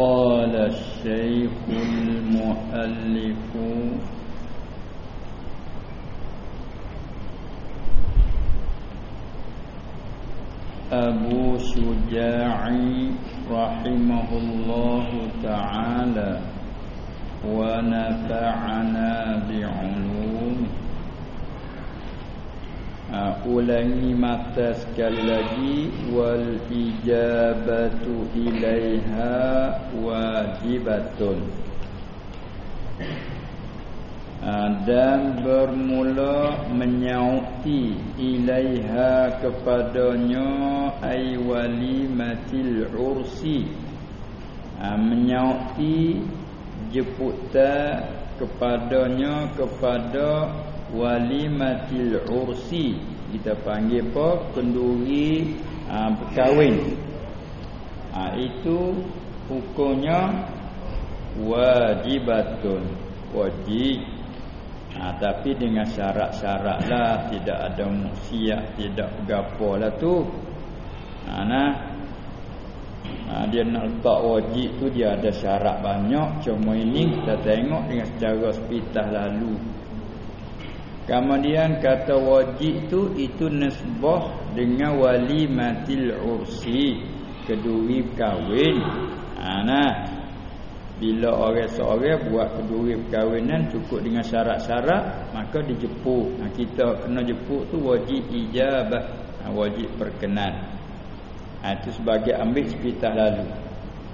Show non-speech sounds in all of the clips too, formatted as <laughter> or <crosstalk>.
قال الشيخ المؤلف. أبو شجاع رحمه الله تعالى. ونفعنا بعلومه Ha, ulangi mata sekali lagi. Wal ijabatu ilaiha wajibatun. Ha, dan bermula menyauti ilaiha kepadanya ay walimatil ursi. Ha, menyauti jemputan kepadanya kepada walimatil ursi. Kita panggil apa? Kenduri ha, berkahwin. Ha, itu hukumnya wajibatun. Wajib. Ha, tapi dengan syarat-syarat lah. Tidak ada musiak tidak gapo lah tu. Ha, nah. Ha, dia nak letak wajib tu dia ada syarat banyak. Cuma ini kita tengok dengan secara sepitah lalu Kemudian kata wajib tu itu nasbah dengan wali matil ursi keduri kahwin. Ha, nah. Bila orang seorang buat keduri perkahwinan cukup dengan syarat-syarat maka dijepuk. Ha, kita kena jepuk tu wajib ijabah, ha, wajib perkenan. Ha, itu sebagai ambil sepitah lalu.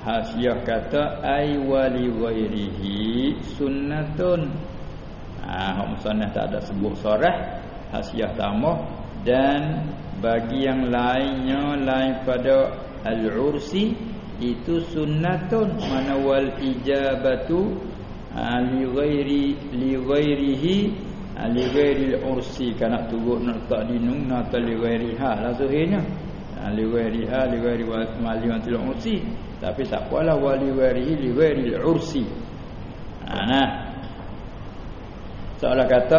Hasiah kata ai wali ghairihi sunnatun Ah, musannaf tak ada sebut sorah hasiah tamah dan bagi yang lainnya lain pada al-ursi itu sunnatun. Mana wal ijabatu ha, li ghairi li ghairihi ha, li ghairi al-ursi kana turut nak tak dinung nak li ghairiha lah zahirnya ha, li ghairiha li ghairi wa mali wa ursi tapi tak apalah wali ghairihi li ghairi al-ursi nah Seolah kata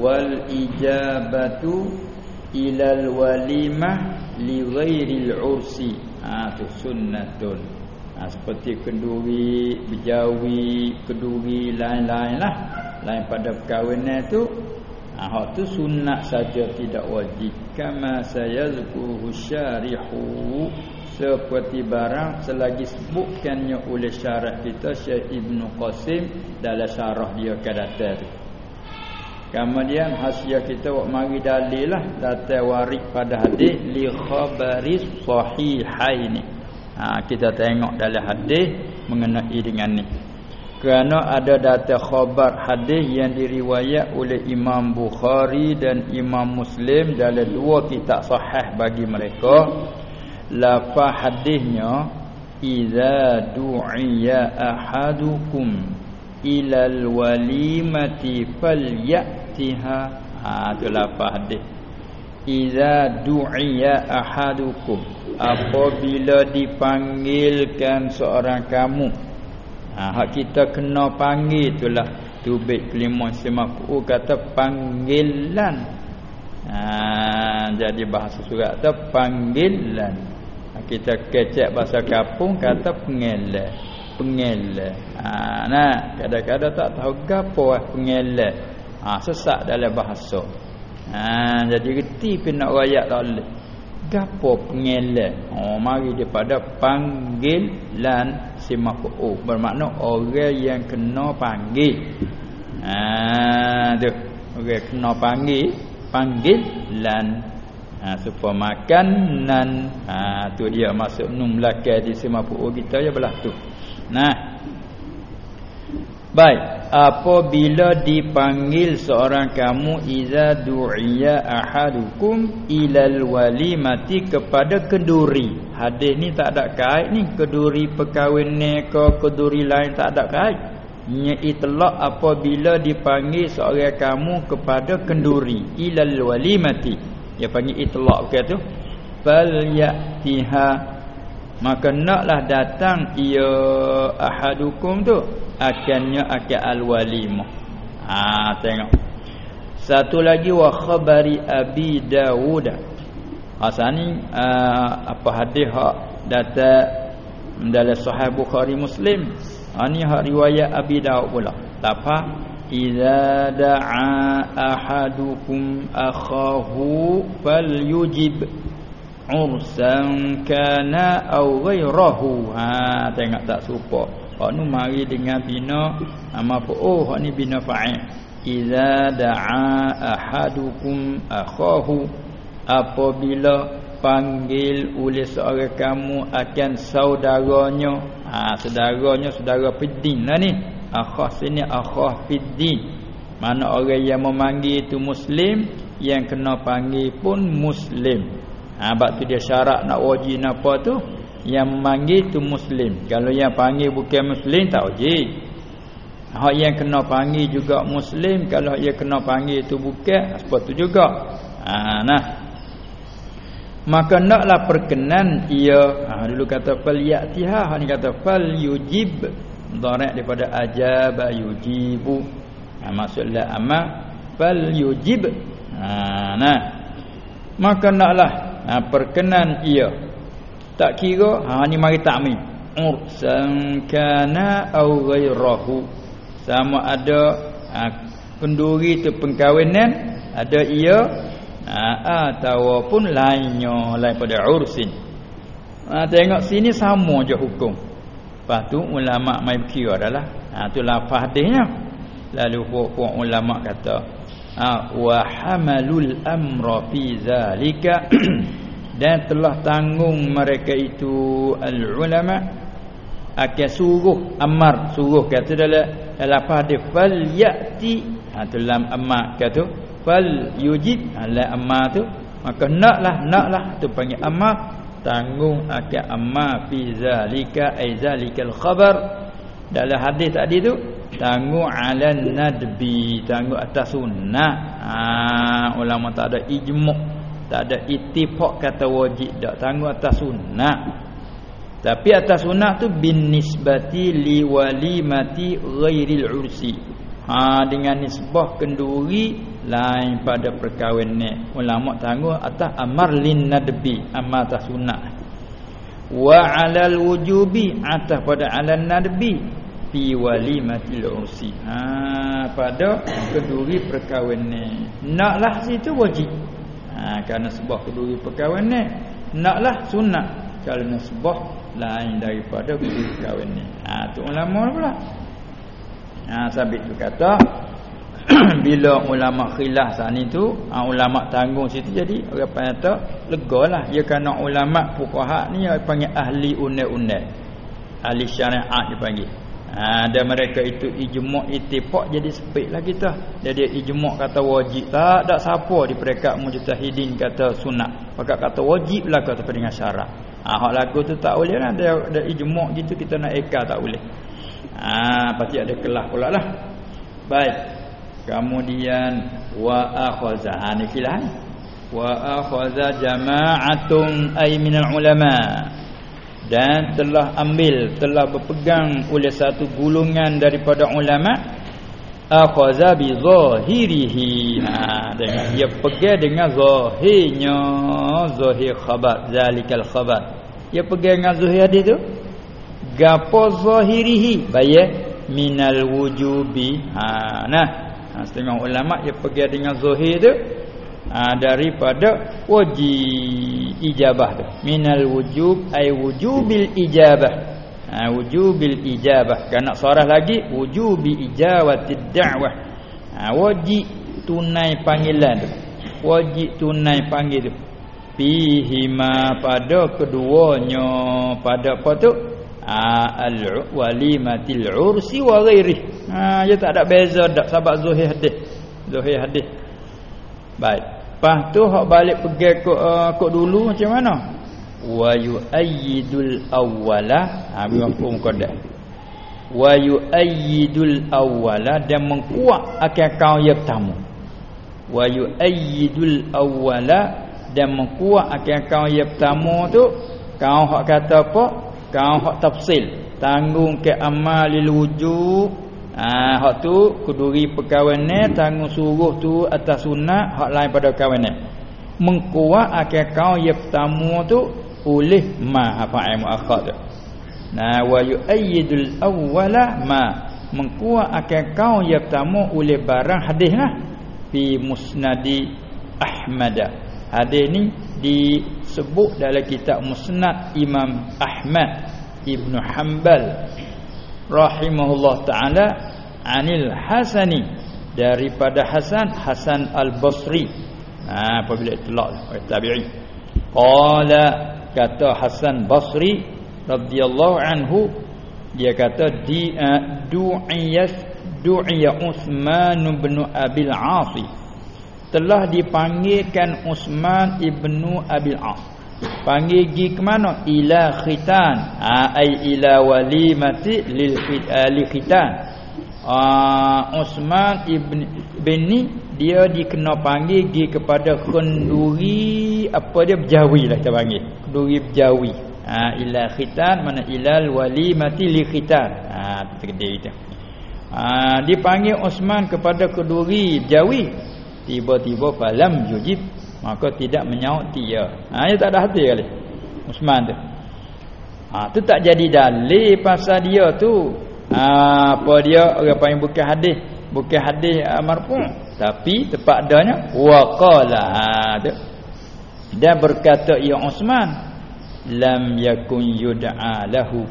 wal ijabatu ilal walimah li ghairil ursi. Ha tu sunnatun. Ha, seperti kenduri, berjawi, kenduri lain-lain lah. Lain pada perkahwinan tu ha, hak tu sunat saja tidak wajib. Kama sayazkuhu syarihu seperti barang selagi sebutkannya oleh syarah kita Syekh Ibn Qasim dalam syarah dia kata tu. Kemudian hasiah kita buat mari dalil lah data warid pada hadis li khabaris sahihain. Ha kita tengok dalam hadis mengenai dengan ni. Kerana ada data khabar hadis yang diriwayat oleh Imam Bukhari dan Imam Muslim dalam dua kitab sahih bagi mereka. Lafaz hadisnya iza du'iya ahadukum ilal walimati falyatiha. Ha tu lafaz hadis. Iza du'iya ahadukum. Apabila dipanggilkan seorang kamu ha kita kena panggil itulah. Tubik kelima semaku kata panggilan. Ha jadi bahasa surat tu panggilan. Ha, kita kecek bahasa kampung kata panggilan pengel. Ha, nah, kadang-kadang tak tahu gapo ah pengel. Ha, sesak dalam bahasa. Ha, jadi reti pun nak rayak tak boleh. Gapo pengel. Oh, mari daripada panggilan si maf'ul. Bermakna orang yang kena panggil. Ha, tu. Orang kena panggil, panggilan. Ha, supaya makan nan ha, tu dia masuk num belakang di semua kita ya belah tu Nah. Baik, apabila dipanggil seorang kamu iza du'iya ahadukum ilal walimati kepada kenduri. Hadis ni tak ada kait ni kenduri perkahwinan ke kenduri lain tak ada kait. Nya itlaq apabila dipanggil seorang kamu kepada kenduri ilal walimati. Dia panggil itlaq ke tu. Fal ya'tiha maka naklah datang ia ahadukum tu. Akannya akan al-walimah. Ha tengok. Satu lagi wa khabari abi daud asani ha, apa hadis hak data dalam sahih Bukhari Muslim? Ha ni hak riwayat Abi Daud pula. Apa. Idza da'a ahadukum akhahu falyujib ursan kana au ghairahu ha tengok tak serupa. Hak nu mari dengan bina ama apa oh hak ni bina fa'il. Idza da'a ahadukum akhahu. Apabila panggil oleh seorang kamu akan saudaranya. Ha saudaranya saudara fiddin. Lah ni. Akhah sini akhah fiddin. Mana orang yang memanggil itu muslim yang kena panggil pun muslim ha bab tu dia syarat nak wajib apa tu? Yang memanggil itu muslim. Kalau yang panggil bukan muslim tak wajib. Hak yang kena panggil juga muslim kalau ia kena panggil itu bukan seperti tu juga. Ha nah. Maka naklah perkenan ia ha, dulu kata fal yatiha ha ni kata fal yujib dharat daripada ajaba yujibu. Ha, maksudnya amma fal yujib ha, nah. Maka naklah ha, perkenan ia. Tak kira ha ni mari takmim ursan kana au ghairahu sama ada ha, kenduri tu pengkawinan ada ia ha, ataupun lainnya lain pada ursin. Ha, tengok sini sama je hukum. Lepas tu ulama mai berkira adalah ha tu lafaz hadisnya. Lalu puak ulama kata ha wa hamalul amra fi zalika. <clears throat> Dan telah tanggung mereka itu al ulama akan suruh amar suruh kata dalam lafaz hadis fal yati. Ha tu lam amma kata fal yujib ala amma tu maka naklah naklah tu panggil amar tanggung akan amma fi zalika ai zalikal khabar. Dalam hadis tadi tu tanggung ala nadbi. Tanggung atas sunnah. Ha, ulama tak ada ijma' tak ada ittifaq kata wajib tak tanggung atas sunnah. Tapi atas sunnah tu bin nisbati li walimati ghairil ursi. Ha dengan nisbah kenduri lain pada perkahwinan ulama tangguh atas amar lin nadbi amar atas sunat wa alal wujubi atas pada alal nadbi fi walimatil ursi ha pada keduri perkahwinan. Naklah situ wajib. Ha kerana sebuah keduri perkahwinan naklah sunat kalau sebuah lain daripada keduri perkahwinan. Ha tu ulama pula. Ha sabit tu kata <clears throat> bila ulama khilaf sani tu ha, ulama tanggung situ jadi orang kata legalah ya kerana ulama fuqaha ni yang panggil ahli undang-undang ahli syariat dipanggil ha, dan mereka itu ijma' ittifaq jadi sepitlah kita jadi ijma' kata wajib. Tak ada siapa di peringkat mujtahidin kata sunat maka kata wajib lah kata dengan syarat ha, hak lagu tu tak boleh lah. Ada, ada ijma' gitu kita nak eka tak boleh. Ha, pasti ada kelah pula lah. Baik. Kemudian wa akhadha hanifilah. Wa akhadha jama'atun ay minal ulama. Dan telah ambil, telah berpegang oleh satu gulungan daripada ulama akhadha bi zahirihi. Ha dengan dia pegang dengan zahirnya, zahir khabar, zalikal khabar. Dia pegang dengan zahir hadis tu. Gapo zahirihi? Bayar minal wujubi. Ha nah ha, setengah ulama dia pergi dengan zahir tu ha, daripada wajib ijabah tu. Minal wujub ay wujubil ijabah. Ha, wujubil ijabah. Kan nak sarah lagi? Wujubi ijawatid da'wah. Ha, wajib tunai panggilan tu. Wajib tunai panggil tu. Fihima pada keduanya. Pada apa tu? Al-walimatil ursi wa ghairi. Ha dia tak ada beza dak sebab zuhir hadis. Zuhir hadis. Baik. Lepas tu hak balik pergi ke uh, dulu macam mana? Wa yu'ayyidul awwala ha memang qadah. Wa yu'ayyidul awwala dan mengkuat akan kau yang pertama. Wa yu'ayyidul awwala dan mengkuat akan kau yang pertama tu kau hak kata apa? kau hak tafsil tanggung ke amalil wujub ah ha, hak tu kuduri perkahwinan tanggung suruh tu atas sunat hak lain pada kahwinan mengkuat akan kau yang pertama tu oleh ma apa ai tu. Nah wa yu'ayyidul awwala ma. Mengkuat akan kau yang pertama oleh barang hadis lah. Fi musnadi Ahmad. Hadis ni disebut dalam kitab Musnad Imam Ahmad Ibn Hanbal rahimahullah taala anil Hasani daripada Hasan Hasan Al-Basri. Ha apabila itlaq oleh tabi'i. Qala kata Hasan Basri radhiyallahu anhu dia kata di uh, du'iyas du'iya Uthman bin Abil As telah dipanggilkan Uthman ibnu Abil As panggil gi ke mana? Ila khitan. Ha, ai ila walimati lil khitan. Uh, Uthman ibn bin dia dikena panggil gi kepada kenduri apa dia? Berjawi lah kita panggil. Kenduri berjawi. Ha, ila khitan mana ilal walimati li khitan. Ha terkede kita. Ha, dipanggil Osman kepada keduri jawi tiba-tiba falam yujib maka tidak menyaut dia. Ha dia tak ada hati kali. Osman tu. Ha tu tak jadi dalil pasal dia tu. Ha, apa dia? Orang panggil bukan hadis. Bukan hadis uh, marfu. Tapi tepat adanya waqala ha tu. Dan berkata ya Osman lam yakun yud'a lahu.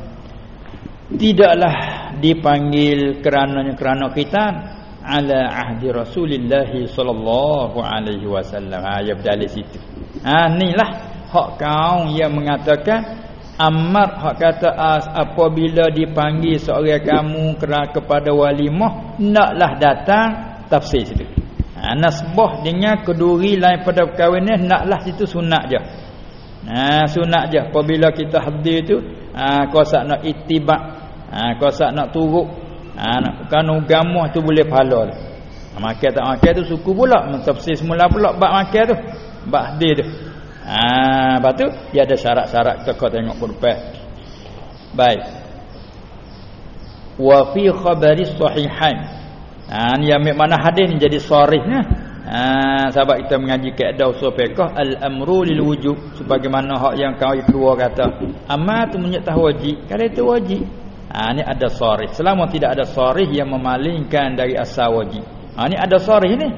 Tidaklah dipanggil kerana kerana kita ala ahdi Rasulullah sallallahu alaihi wasallam. Ha ya berdalil situ. Ha inilah hak kau yang mengatakan Ammar hak kata apabila dipanggil seorang kamu kerana kepada walimah naklah datang tafsir situ. Ha nasbah dengan keduri lain pada perkahwinan naklah situ sunat je. Ha sunat je. Apabila kita hadir tu ha kuasa nak itibak ha kuasa nak turuk ha kan agama tu boleh pahala ha, makan tak makan tu suku pula. Mentafsir semula pula bab makan tu. Bab hadir tu. Ha lepas tu dia ada syarat-syarat kita kau tengok depan baik. Wa fi khabari sahihain ha ni ambil mana hadis ni jadi sharihnya ha? Sahabat kita mengaji kaedah usul fiqh al-amru lil wujub sebagaimana hak yang kau keluar kata. Amat tu menyatakan wajib. Kalau itu wajib Ha ni ada sarih. Selama tidak ada sarih yang memalingkan dari asal wajib. Ha ni ada sarih ni.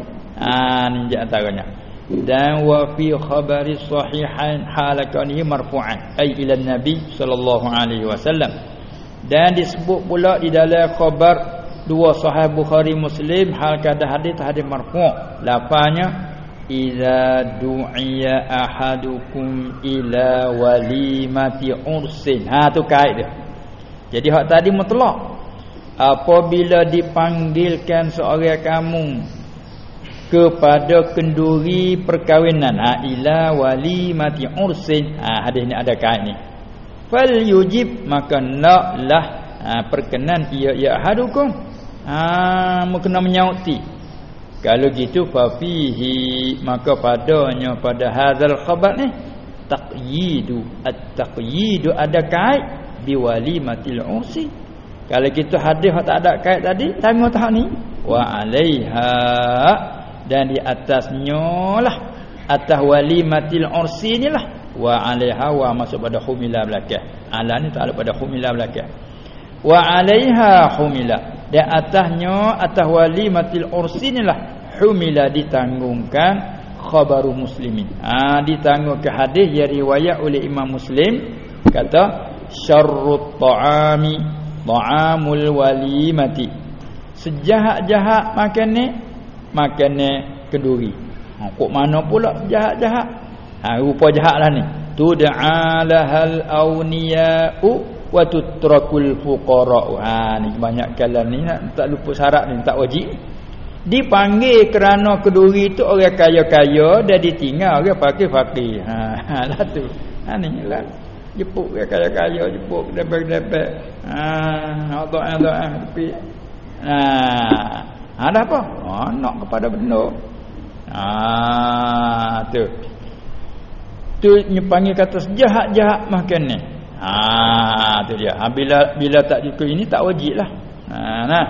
Ha ni di antaranya. Dan wa fi khabari sahihain halakani marfu'an ay ila nabi sallallahu alaihi wasallam. Dan disebut pula di dalam khabar dua sahih Bukhari Muslim hal kada hadis hadis marfu'. Lapanya idza du'iya ahadukum ila walimati ursin. Ha tu kait dia. Jadi hak tadi mutlak. Apabila dipanggilkan seorang kamu kepada kenduri perkahwinan ha ila wali mati ursin. Ha hadis ni ada kait ni. Fal yujib maka naklah ha, perkenan ia ya hadukum ha kena menyauti kalau gitu fa fihi maka padanya pada hadzal khabar ni taqyidu at-taqyidu ada kait biwalimatil usi. Kalau kita hadis tak ada kait tadi tengok tahap ni wa alaiha. Dan di atasnya lah atas walimatil ni lah wa alaiha wa masuk pada humila belakang ala ni tak ada pada humila belakang wa alaiha humila. Dan atasnya atas walimatil ni lah humila ditanggungkan khabaru muslimin. Ha ditanggung ke hadis yang riwayat oleh imam muslim. Kata syarrut ta'ami ta'amul walimati. Sejahat-jahat makan ni makan ni keduri. Ha, kok mana pula jahat-jahat? Ha, rupa jahatlah ni. Tud'alahal awniya'u wa tutrakul fuqara ha ni banyak kalam ni tak lupa syarat ni tak wajib dipanggil kerana keduri tu orang kaya-kaya dan ditinggal orang fakir-fakir <laughs> ha lah tu. Ha ni lah jepuk ke kaya-kaya jepuk debek-debek. Ha doa doa tapi ha ada apa? Ha nak kepada benda. Ha tu. Tu nyepangi kata sejahat-jahat makan ni. Ha tu dia. Ha, bila bila tak cukup ini tak wajib lah. Ha nah.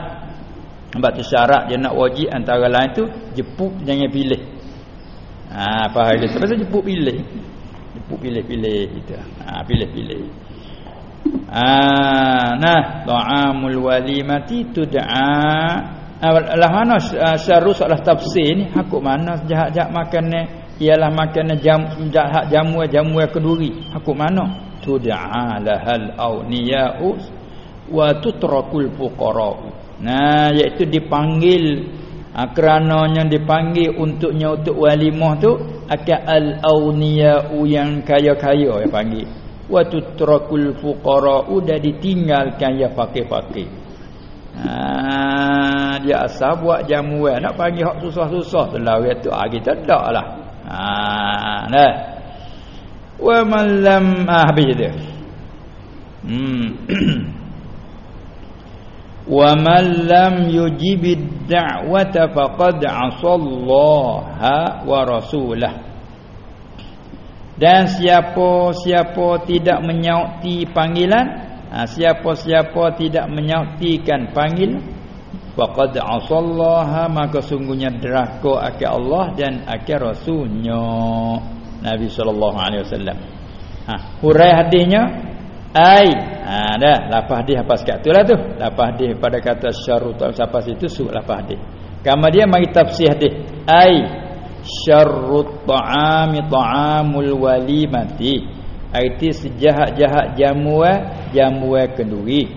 Sebab tu syarat dia nak wajib antara lain tu jepuk jangan pilih. Ha faham dia sebab jepuk pilih Pilih-pilih kita. Ha pilih-pilih. Ah, nah, ta'amul walimati tud'a. Lah mana syarul soalah tafsir ni. Hakuk mana jahat-jahat makan ni? Ialah makan jam jahat jamu jamu kenduri hakuk mana? Tud'a lahal awniya'u wa tutrakul fuqara nah iaitu dipanggil ha, kerananya dipanggil untuknya untuk walimah tu akan al awniya'u yang kaya-kaya yang panggil wa tutrakul fuqara dah ditinggalkan ya fakir-fakir Ha, dia asal buat jamuan nak panggil hak susah-susah telawih tu ah kita taklah. Ha nah. Wa man lam ah habis dia. Hmm. <clears throat> Wa man lam yujib ad-da'wata faqad 'asallaha wa rasulah. Dan siapa-siapa tidak menyauti panggilan ha, siapa-siapa tidak menyautikan panggil faqad asallaha maka sungguhnya deraka akan Allah dan akan rasulnya Nabi sallallahu alaihi wasallam ha hurai hadisnya ai ha dah. Lafaz hadis apa sekat itulah tu. Lafaz hadis pada kata syarut siapa situ su lafaz hadis kemudian mari tafsir hadis ai syarrut ta'ami ta'amul walimati. Arti sejahat-jahat jamuan Jamuan kenduri.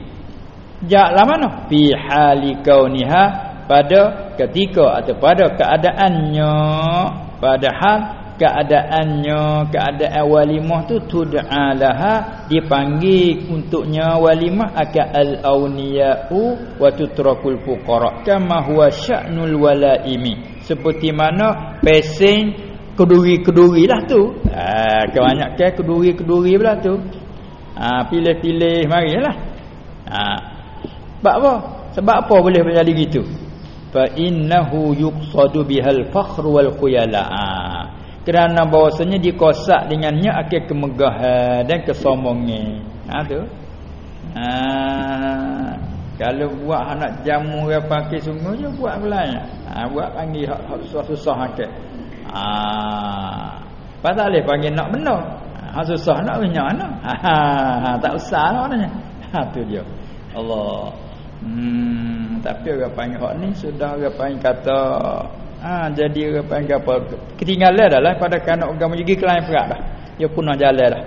Jahatlah mana? Fi hali kauniha Pada ketika Atau pada keadaannya. Padahal Keadaannya Keadaan walimah tu Tud'alaha Dipanggil untuknya walimah Aka al-awniya'u Wa tutrakul fuqara Kama huwa sya'nul walaimi Seperti mana Pesing keduri-keduri lah tu. Ha kebanyakan keduri-keduri pula tu. Ha pilih-pilih marilah. Ha sebab apa? Sebab apa boleh menjadi gitu? Fa innahu yuqsadu bihal fakhr wal khuyala. Ha. Kerana bahawasanya dikosak dengannya akan kemegahan dan kesombongan. Ha tu. Ha kalau buat anak jamu dia pakai je buat belanya. Ha buat panggil hak susah-susah akak. Ah. Pasal dia panggil nak benar. Ha susah nak punya mana? Ha, ha, ha tak usah lah maknanya. Ha tu dia. Allah. Hmm tapi orang panggil hak ni sudah orang panggil kata ha jadi panggil apa? Ketinggalan dah lah pada kanak agama juga kelain perak dah. Dia punah jalan dah.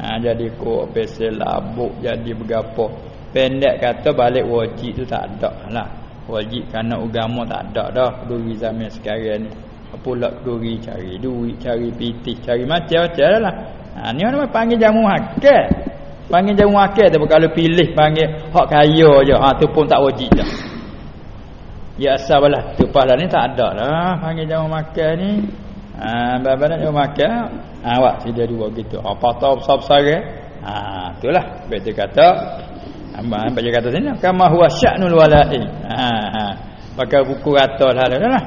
Ha jadi ko pesel labuk jadi bergapo. Pendek kata balik wajib tu tak ada lah. Wajib kanak agama tak ada dah dulu zaman sekarang ni pula duri cari duit cari pitih cari macam-macam lah ha ni orang panggil jamu hakal panggil jamu hakal tapi kalau pilih panggil hak kaya je ha tu pun tak wajib dah ya asabalah tu pahala ni tak ada lah. Panggil jamu makan ni. Ha bapa nak jamu makan. Ha awak sedia dua gitu. Apa tahu besar-besar ha itulah. Betul kata Amba baca kata sini? Kama huwa sya'nul wala'i. Ha ha pakai buku kata lah lah.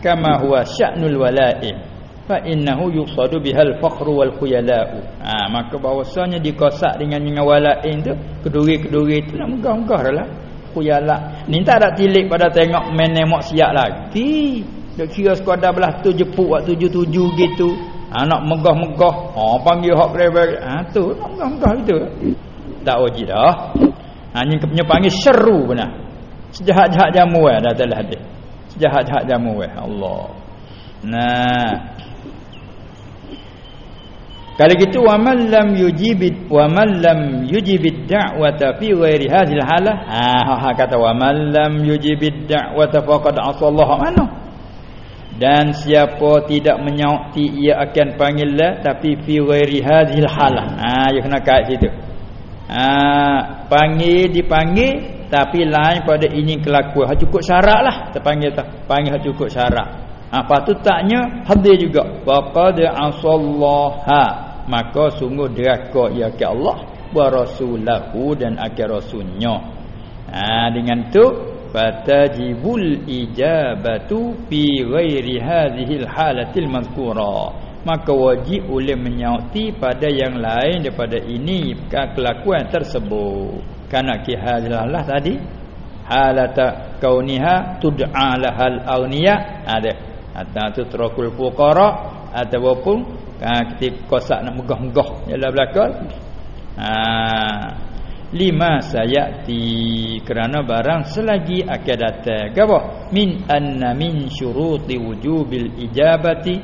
Kama huwa sya'nul wala'i. Fa innahu yuqsadu bihal fakhru wal khuyala'u. Ha maka bahwasanya dikosak dengan dengan wala'in tu keduri-keduri tu nak megah-megah dah khuyala' ni tak ada tilik pada tengok main siap lagi. Dak kira sekadar belah tu jepuk waktu tujuh-tujuh gitu. Ha nak megah-megah. Ha panggil hak level ha tu nak megah-megah gitu. Tak wajib dah. Ha ni panggil syarru benar sejahat-jahat jamu dah telah hadis jahat-jahat jamu weh. Allah. Nah. Kalau gitu wa man lam yujib wa man lam yujib ad-da'wata fi ghairi hadhihi al-halah. Ah ha kata wa man lam yujib ad-da'wata faqad asallahu mana? Dan siapa tidak menyauti ia akan panggil lah tapi fi ghairi hadhihi al-halah. Ah ya kena kat situ. Ah panggil dipanggil tapi lain pada ini kelakuan hak cukup syarat lah terpanggil tak panggil hak cukup syarat apa ha, tu taknya hadir juga faqad asallaha maka sungguh deraka ia ke Allah wa rasulahu dan akhir rasulnya. Ha, dengan tu fatajibul ijabatu fi ghairi hadhihi halatil mazkura. Maka wajib oleh menyauti pada yang lain daripada ini kelakuan tersebut. Karena ki halalah tadi halata kauniha tud'a lahal aghniya ada atau tutrakul fuqara ataupun ha, ketika kosak nak megah-megah dalam belakang. Ha lima sayati kerana barang selagi akan datang. Apa min anna min syuruti wujubil ijabati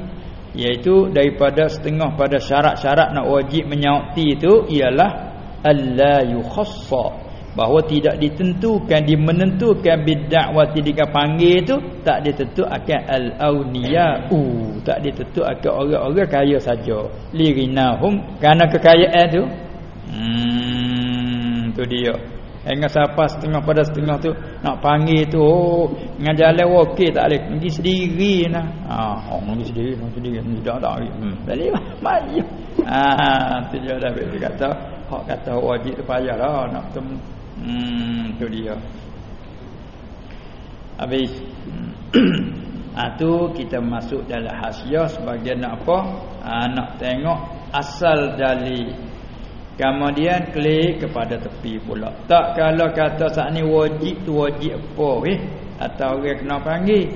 iaitu daripada setengah pada syarat-syarat nak wajib menyauti itu ialah alla yukhassa bahawa tidak ditentukan dimenentukan bidda'wati dengan panggil itu tak ditentu akan al-auniya'u tak ditentu akan orang-orang kaya saja. Lirinahum kerana kekayaan tu. Hmm tu dia. Enggak siapa setengah pada setengah tu nak panggil tu oh dengan jalan okey tak boleh. Pergi sendiri nah. Ah, oh, pergi sendiri, pergi sendiri, tidak tak. Hmm, balik lah, mari. Ah, tu dia dah kata, hak kata wajib tu payahlah nak tem Hmm tu dia. Habis ha, <clears throat> tu kita masuk dalam hasiah sebagai nak apa? Ha, nak tengok asal dalil. Kemudian klik kepada tepi pula. Tak kalau kata saat ni wajib tu wajib apa eh? Atau orang kena panggil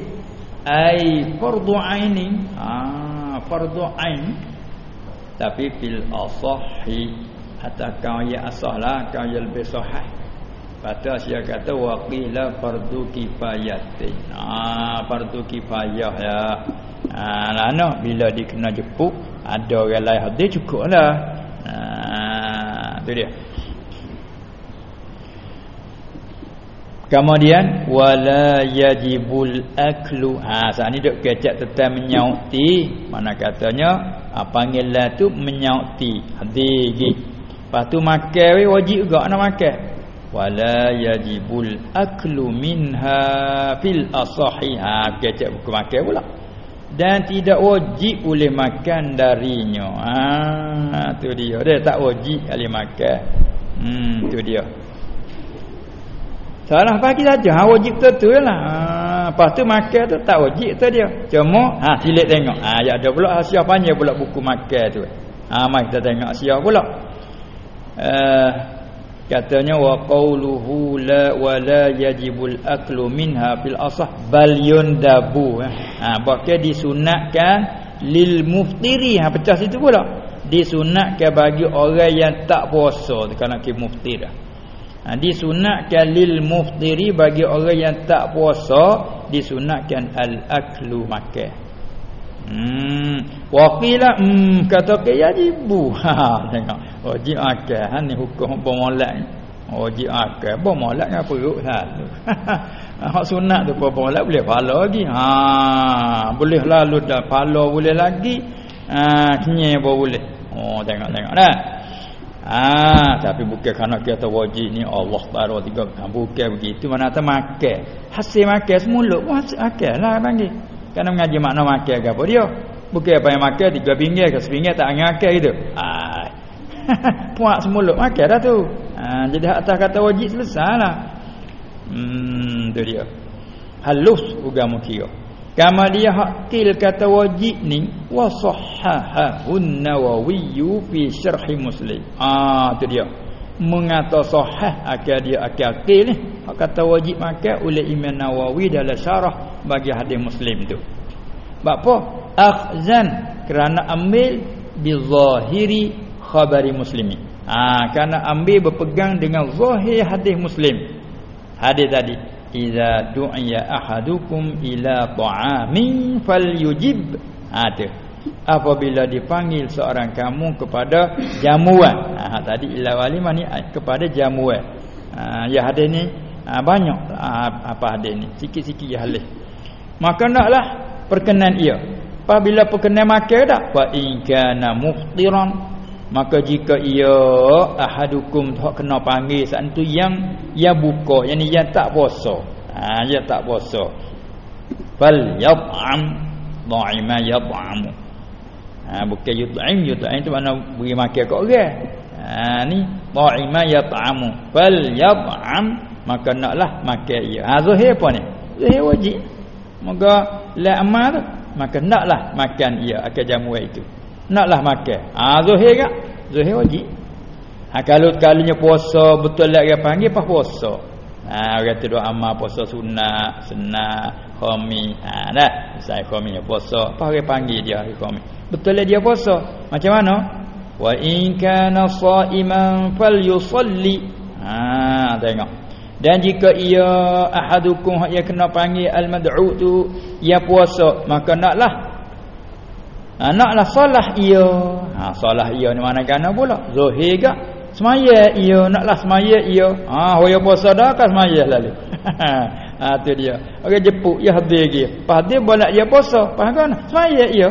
ai fardhu aini. Ah, fardhu ain. Tapi fil asahi atau kau ya asahlah kau ya lebih sahih Kata saya kata waqila fardu kifayatin. Ah fardu kifayah ya. Ah lana bila dikena jepuk ada orang lain hadir cukuplah. Ah tu dia. Kemudian wala yajibul aklu. Ha saat ni dok kecak tetap menyauti. Mana katanya ha, panggilan tu menyauti. Hadir gi. Lepas tu makan wajib juga nak makan wala yajibul aklu minha fil asahiha kecek buku makan pula. Dan tidak wajib boleh makan darinya. Ha tu dia. Dia tak wajib boleh makan. Hmm tu dia. Salah pagi saja. Ha wajib betul lah. Ha lepas tu makan tu tak wajib tu dia. Cuma ha silik tengok. Ha ya ada pula hasiah panjang pula buku makan tu. Ha mai kita tengok hasiah pula. Uh, katanya wa qawluhu la wa la yajibul aklu minha fil asah. Bal yundabu. Ha bahkan disunatkan lil muftiri. Ha pecah situ pula. Disunatkan bagi orang yang tak puasa. Kerana ke muftir ha disunatkan lil muftiri bagi orang yang tak puasa disunatkan al aklu makan Hmm, waqila hmm kata ke yajibu. <laughs> Ha tengok. Wajib akal ha ni hukum pemolak ni. Wajib akal pemolak ngapa perut selalu. <laughs> Hak sunat tu pemolak boleh pala lagi. Ha boleh lalu dah pala boleh lagi. Ha kenyai pun boleh. Oh tengok tengok dah. Ha tapi bukan kerana kita wajib ni Allah Taala tiga bukan begitu mana tak makan. Hasil makan semula pun hasil akal lah panggil. Kan mengaji makna makan ke apa dia? Bukan apa yang makan tiga pinggir ke sepinggir tak angin makan gitu. Ah. <laughs> Puak semulut makan dah tu. Ha, jadi atas kata wajib selesailah. Hmm tu dia. Halus agama kira. Kama dia hakil kata wajib ni wa sahaha an-Nawawi fi syarh Muslim. Ah tu dia. Mengata sahih akal dia akal akil ni kata wajib makan oleh Imam Nawawi dalam syarah bagi hadis muslim tu. Sebab apa? Akhzan kerana ambil bi zahiri khabari muslimi ha kerana ambil berpegang dengan zahir hadis muslim. Hadis tadi idza du'iya ahadukum ila ta'amin falyujib. Ha tu apabila dipanggil seorang kamu kepada jamuan. Ha tadi ila walimah ni kepada jamuan. Ha ya hadis ni ha, banyak. Ha, apa hadis ni? Sikit-sikit ya halih maka naklah perkenan ia. Apabila perkenan makan dak wa in kana muftiran. Maka jika ia ahadukum tak kena panggil saat tu yang ya buka yang yang tak puasa. Ha ya tak puasa. Fal yat'am dha'ima yat'am ha bukan yut'im yut'im tu mana beri makan kat orang ha ni dha'ima yat'am fal yat'am maka naklah makan ia ha zahir apa ni zahir wajib Maka la amal maka naklah makan ia akan jamu itu. Naklah makan. Ha, zahir tak? Zahir wajib. Ha, kalau kalinya puasa betul lah dia panggil pas puasa. Ha orang tu doa amal puasa sunat, sunat, khami. Ha dah. Saya khami puasa, pas dia panggil dia hari khami. Betul dia puasa. Macam mana? wa in kana sha'iman falyusalli ha tengok dan jika ia ahadukum yang kena panggil al-mad'u tu ia puasa maka naklah ha, naklah solah ia ha solah ia ni mana kana pula zahir ke semaya ia naklah semaya ia ha hoya puasa dah kan semaya lalu <laughs> ha tu dia okey jepuk ya hadir lagi pas dia boleh dia puasa faham kan semaya ia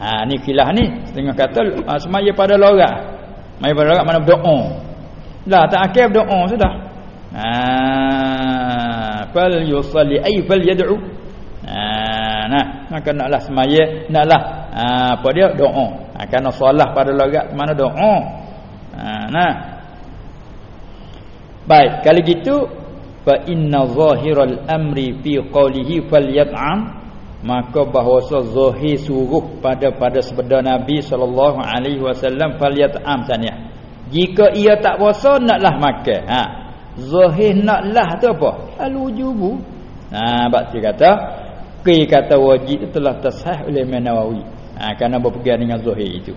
Ha ni kilah ni setengah kata uh, semaya pada lorak. Semaya pada lorak mana berdoa. Lah tak akal berdoa sudah. Ha fal yusalli ay fal yad'u. Ha nah maka naklah semaya naklah ha, apa dia doa. Ha, kerana solat pada lorak mana doa. Ha nah. Baik, kalau gitu fa inna zahiral amri fi qawlihi falyat'am. Maka bahawa zahir suruh pada pada sabda Nabi sallallahu alaihi wasallam falyat'am tanya jika ia tak puasa naklah makan. Ha. Zahir naklah tu apa? Al-wujubu ha bab dia kata ke kata wajib telah tersah oleh Nawawi. Ha kerana berpegang dengan zahir itu.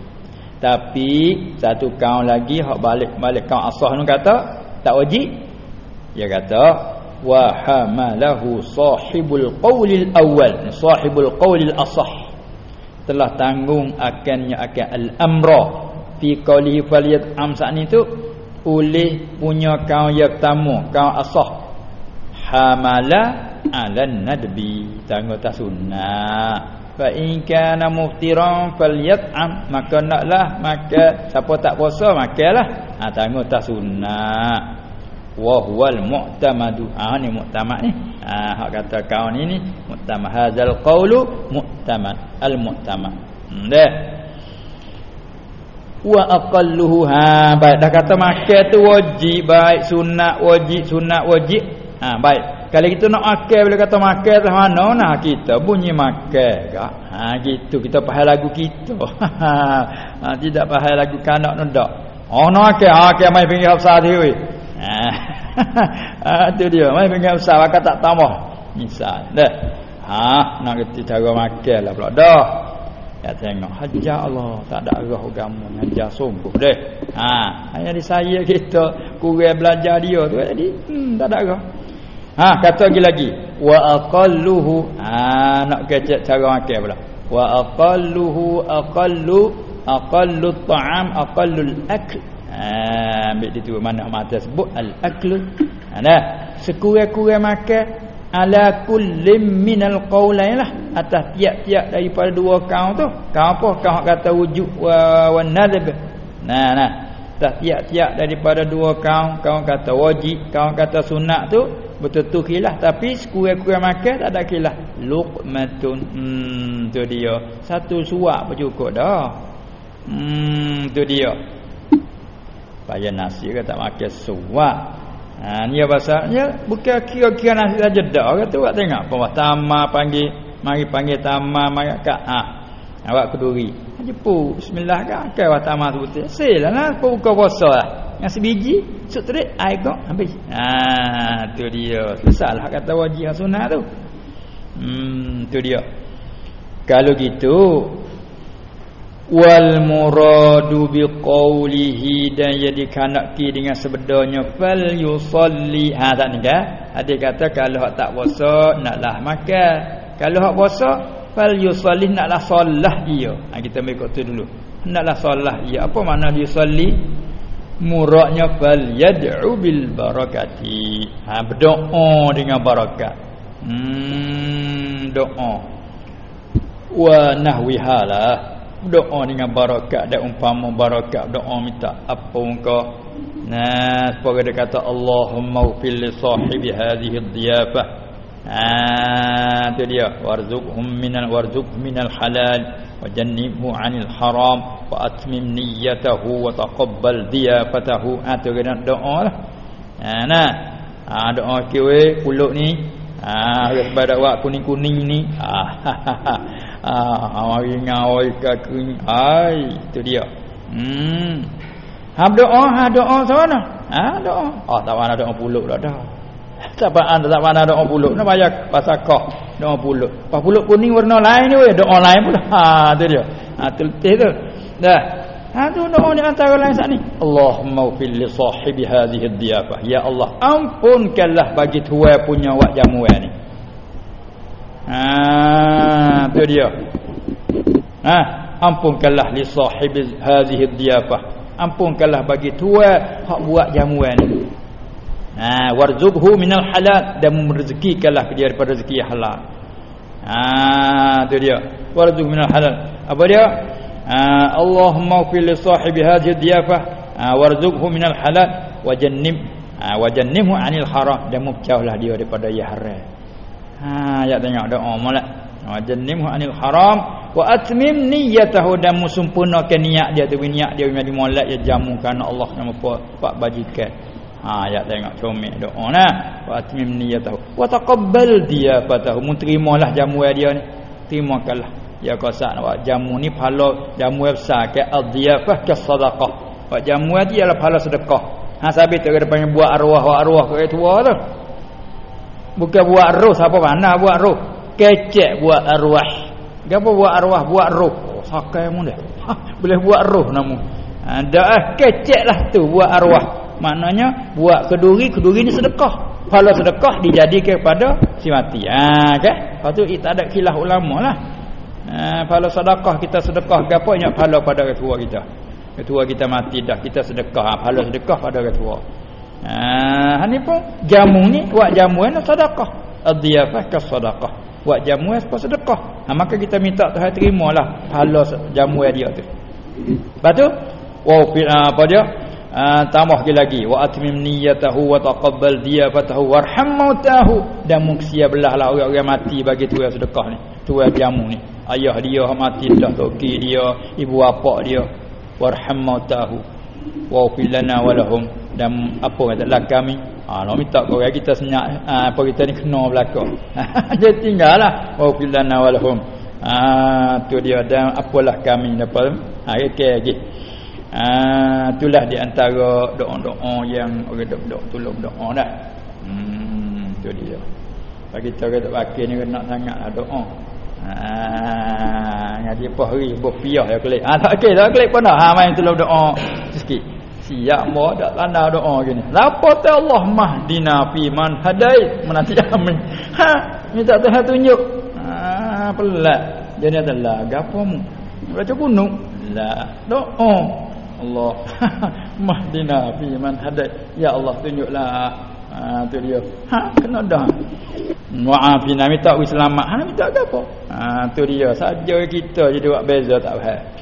Tapi satu kaum lagi hak balik-balik kaum asah tu kata tak wajib dia kata wa hamalahu sahibul qaulil awal sahibul qaulil asah. Telah tanggung akannya akan al-amra. Fi qaulihi faliyat amsani tu oleh punya kaum yang pertama kaum asah. Hamala ala nadbi. Tanggung tak sunnah. Fa in kana muftiran falyat'am maka naklah maka siapa tak puasa makanlah ha tanggung tak sunnah wa huwal mu'tamadu. Ah ni mu'tamad ni. Ah hak kata kau ni ni mu'tamad. Hadzal qawlu mu'tamad. Al mu'tamad. Hmm, dah. Wa aqalluhu. Ha baik. Dah kata makan tu wajib baik. Sunat wajib sunat wajib. Ha baik. Kalau kita nak makan bila kata makan tu mana nah kita bunyi makan gak ha gitu. Kita faham lagu kita. <laughs> Ha tidak faham lagu kanak ndak oh nak makan. Ha ke mai pinggir hafsah dia ha <laughs> tu dia. Mai dengan usah akak tak tambah. Misal. Dah. Ha nak kerti cara makan lah pula. Dah. Ya tengok. Hajar Allah. Tak ada arah agama hajar sungguh. Deh ha hanya di saya kita kurang belajar dia tu. Jadi hmm, tak ada arah. Ha kata lagi lagi. Wa aqalluhu. Ha nak kecek cara makan pula. Wa aqalluhu aqallu aqallu ta'am aqallul akl Ha, ambil dia tu mana mata sebut al-akl. Ada sekurang-kurang makan ala kullim minal qaulain lah atas tiap-tiap daripada dua kaum tu. Kaum apa? Kaum kata wujud wa nadab. Nah nah. Atas tiap-tiap daripada dua kaum, kaum kata wajib, kaum kata sunat tu betul-betul khilaf tapi sekurang-kurang makan tak ada khilaf. Luqmatun. Hmm tu dia. Satu suap bercukup dah. Hmm tu dia. Payah nasi ke tak makan suak. Ha ni apa pasalnya? Bukan kira-kira nasi saja dah. Orang tu buat tengok apa tama panggil, mari panggil tama mari kak. Ha. Awak keduri. Jepu bismillah kan ke wa tama tu betul. Selah lah apa buka puasa lah. Yang sebiji sut terik air kok habis. Ha tu dia. Susahlah kata wajib sunat tu. Hmm tu dia. Kalau gitu wal muradu biqaulihi dan jadi kanaki dengan sebenarnya. Fal yusalli. Ha tak ni kan ada kata kalau hak tak puasa naklah makan. Kalau hak puasa fal yusalli naklah solah dia. Ha kita ambil tu dulu. Naklah solah dia. Apa makna yusalli? Muradnya fal yad'u bil barakati. Ha berdoa dengan barakat. Hmm doa. Wa nahwihalah doa dengan barakat dan umpama barakat doa minta apa muka? Nah sebagai dia kata Allahumma ufil li sahibi hadhihi dhiyafah ah tu dia. Warzuqhum minal warzuq minal halal wa jannibhu anil haram wa atmim niyyatahu wa taqabbal dhiyafatahu ah tu kena doa lah. Ah nah. Ah doa kiwe puluk ni. Ah pada wak kuning-kuning ni. Ah <laughs> Ah, mari ngawai kaki. Ai, itu dia. Hmm. Ha doa, ha doa sana. Ha doa. Oh, tak mana doa puluk dah dah. <laughs> Tak mana tak mana doa puluk. Nak bayar pasal kok doa puluk. Pas puluk kuning warna lain ni weh, doa lain pula. Ha, tu dia. Ha, tu tu. Dah. Ha tu doa di antara lain saat ni. Allahumma fil li sahibi hadhihi ad-diyafah. Ya Allah, ampunkanlah bagi tuan punya wak jamuan ni. Ha tu dia. Ha ampunkanlah li sahibi hadhihi ad-diyafah. Ampunkanlah bagi tuan hak buat jamuan ni. Ha warzuqhu minal halal dan merezekikanlah dia daripada rezeki yang halal. Ha tu dia. Warzuq minal halal. Apa dia? Ah, Allahumma fil li sahibi hadhihi diyafah ah, warzuqhu minal halal wajannib ah, wajannibhu anil haram dan mubcahlah dia daripada yang haram ha ya tengok doa molek. Wajannibhu anil haram. Wa atmim niyyatahu dan musempurnakan niat dia. Tu niat dia menjadi molek ya jamu kerana Allah nama apa pak bajikan. Ha ya tengok comel doa nah. Wa atmim niyyatahu. Wa taqabbal dia fatahu munterimalah jamu dia ni. Terimakanlah. Ya kosak nak jamu ni pahala jamu besar ke adhiyafah ke sedekah buat jamu ni ialah pahala sedekah. Ha sabit tu ada panggil buat arwah buat arwah ke tua tu bukan buat roh siapa mana buat roh? Kecek buat arwah. Gapo buat arwah buat roh? Oh, sakai mu dah boleh buat roh namu. Ha, ah kecek lah tu buat arwah. Maknanya buat keduri keduri ni sedekah. Pahala sedekah dijadikan kepada si mati. Ha kan lepas tu tak ada khilaf ulama lah. Ha, pahala sedekah kita sedekah gapo banyak pahala pada orang tua kita. Ketua kita mati dah kita sedekah, ha, pahala sedekah pada orang tua. Ha, ni pun jamu ni buat jamu ni sedekah. Adhiyafah ka sedekah. Buat jamu apa sedekah. Ha, maka kita minta Tuhan terimalah pahala jamu dia tu. Lepas tu wa apa dia? Uh, tambah lagi wa atmim niyyatahu wa taqabbal diyafatahu warham mautahu dan muksia belahlah orang-orang mati bagi tu sedekah ni tu jamu ni ayah dia mati dah toki dia ibu bapa dia warham mautahu wa filana walahum dan apa kata lah kami ha nak minta kau kita senyap ha, apa kita ni kena belaka <laughs> dia tinggallah. Wa filana walahum ha tu dia. Dan apalah kami dapat ha okey lagi ha itulah di antara doa-doa yang orang doa tolong doa dah. Hmm tu dia. Bagi kita kata wakil ni nak sangatlah doa. Ha ngaji apa hari berpiah ya klik. Ha tak okey tak klik pun dah. Ha main tolong doa. Sikit. Siap mo dak tanda doa gini. Lapa te Allah mahdina fi man hadai menanti amin. <laughs> Ha minta Tuhan tunjuk. Ha pelat. Jadi adalah gapamu? Baca gunung. La doa. Allah <laughs> mahdina fi man hadai. Ya Allah tunjuklah Ha tu dia. Ha kena dah. Mu'afina minta wi selamat. Ha minta apa? Ha tu dia. Saja kita jadi buat beza tak faham.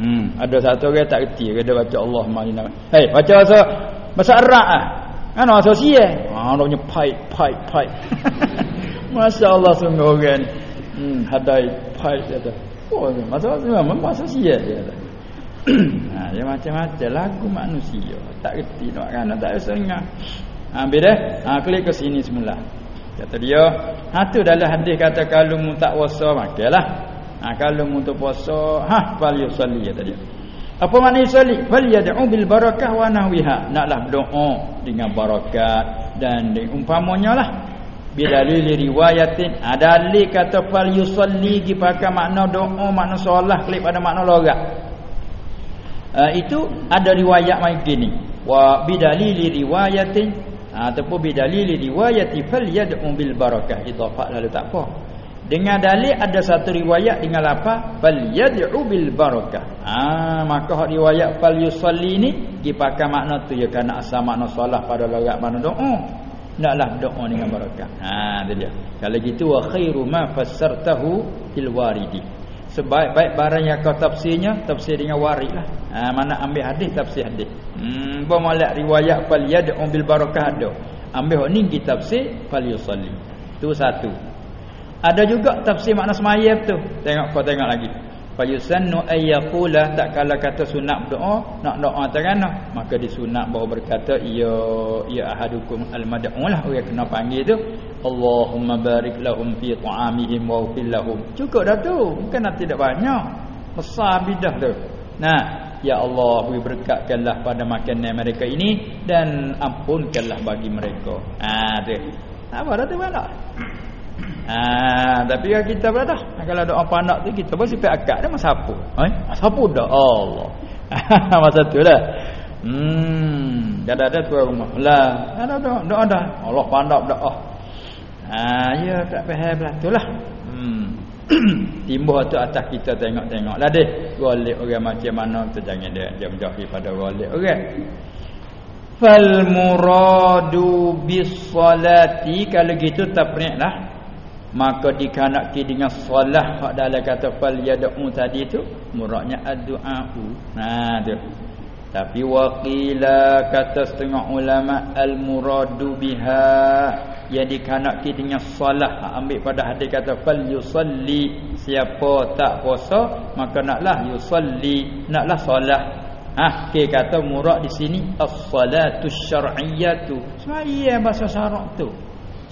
Hmm ada satu orang tak reti dia baca Allah maghfirna. Hei baca bahasa bahasa Arab ah. Kan bahasa sia. Ha dia punya pai pai pai. <laughs> Masya-Allah sungguh orang. Hmm hadai pai dia tu. Oh masa memang bahasa sia dia ha <clears throat> dia macam-macam lagu manusia. Tak reti nak kan tak usah Ambil dah. Ha klik ke sini semula. Kata dia, ha tu dalam hadis kata kalau mu tak puasa makanlah. Ha kalau tu puasa, ha fal yusalli kata dia. Apa makna yusalli? Fal yad'u bil barakah wa nahwiha. Naklah berdoa dengan barakat dan umpamanya lah. Bila dalil riwayatin ada dalil kata fal yusalli gi pakai makna doa makna solat klik pada makna logat. Uh, itu ada riwayat macam gini. Wa bidalili riwayatin ha, ataupun bidalili riwayati fal yad'u bil barakah idafah lalu tak apa dengan dalil ada satu riwayat dengan apa? Fal yad'u bil barakah. Ha, maka hak riwayat fal yusalli ni dipakai makna tu ya kerana asal makna solat pada logat mana doa. Naklah doa dengan barakah. Ha tu dia. Kalau gitu wa khairu ma fassartahu fil waridi. Sebaik-baik barang yang kau tafsirnya tafsir dengan warid lah. Ha, mana ambil hadis tafsir hadis. Hmm bermolek riwayat fal yad'u bil barakah ada. Ambil ni kita tafsir fal yusalli. Tu satu ada juga tafsir makna semayam tu. Tengok kau tengok lagi. Fayusannu ayyaqula tak kala kata sunat doa nak doa terana maka disunat bahawa berkata ya ya ahadukum almad'u lah orang kena panggil tu. Allahumma barik lahum fi ta'amihim wa fil lahum. Cukup dah tu bukan nak tidak banyak. Besar bidah tu. Nah ya Allah beri berkatkanlah pada makanan mereka ini dan ampunkanlah bagi mereka. Ah tu. Apa dah tu mana Ha, tapi kalau kita berada kalau doa panak tu kita pun sifat akak dia masa apa? Eh? Masa apa dah? Allah. <laughs> masa tu lah hmm ada ada tu rumah lah ada ada ada ada Allah pandap dah. Oh. Ha ya tak faham lah itulah hmm. <clears throat> Timbul tu atas kita tengok-tengok lah deh golek orang macam mana tu jangan dia dia menjauhi pada golek orang. Fal muradu bis salati. Kalau gitu tak lah maka dikanaki dengan solah hak dalam kata fal yad'u tadi tu muradnya ad-du'a nah tu tapi waqila kata setengah ulama al muradu biha yang dikanaki dengan solah ambil pada hadis kata fal yusalli siapa tak puasa maka naklah yusalli naklah solah Ah, ke kata murad di sini as-salatu syar'iyyatu. Semaya bahasa syarak tu.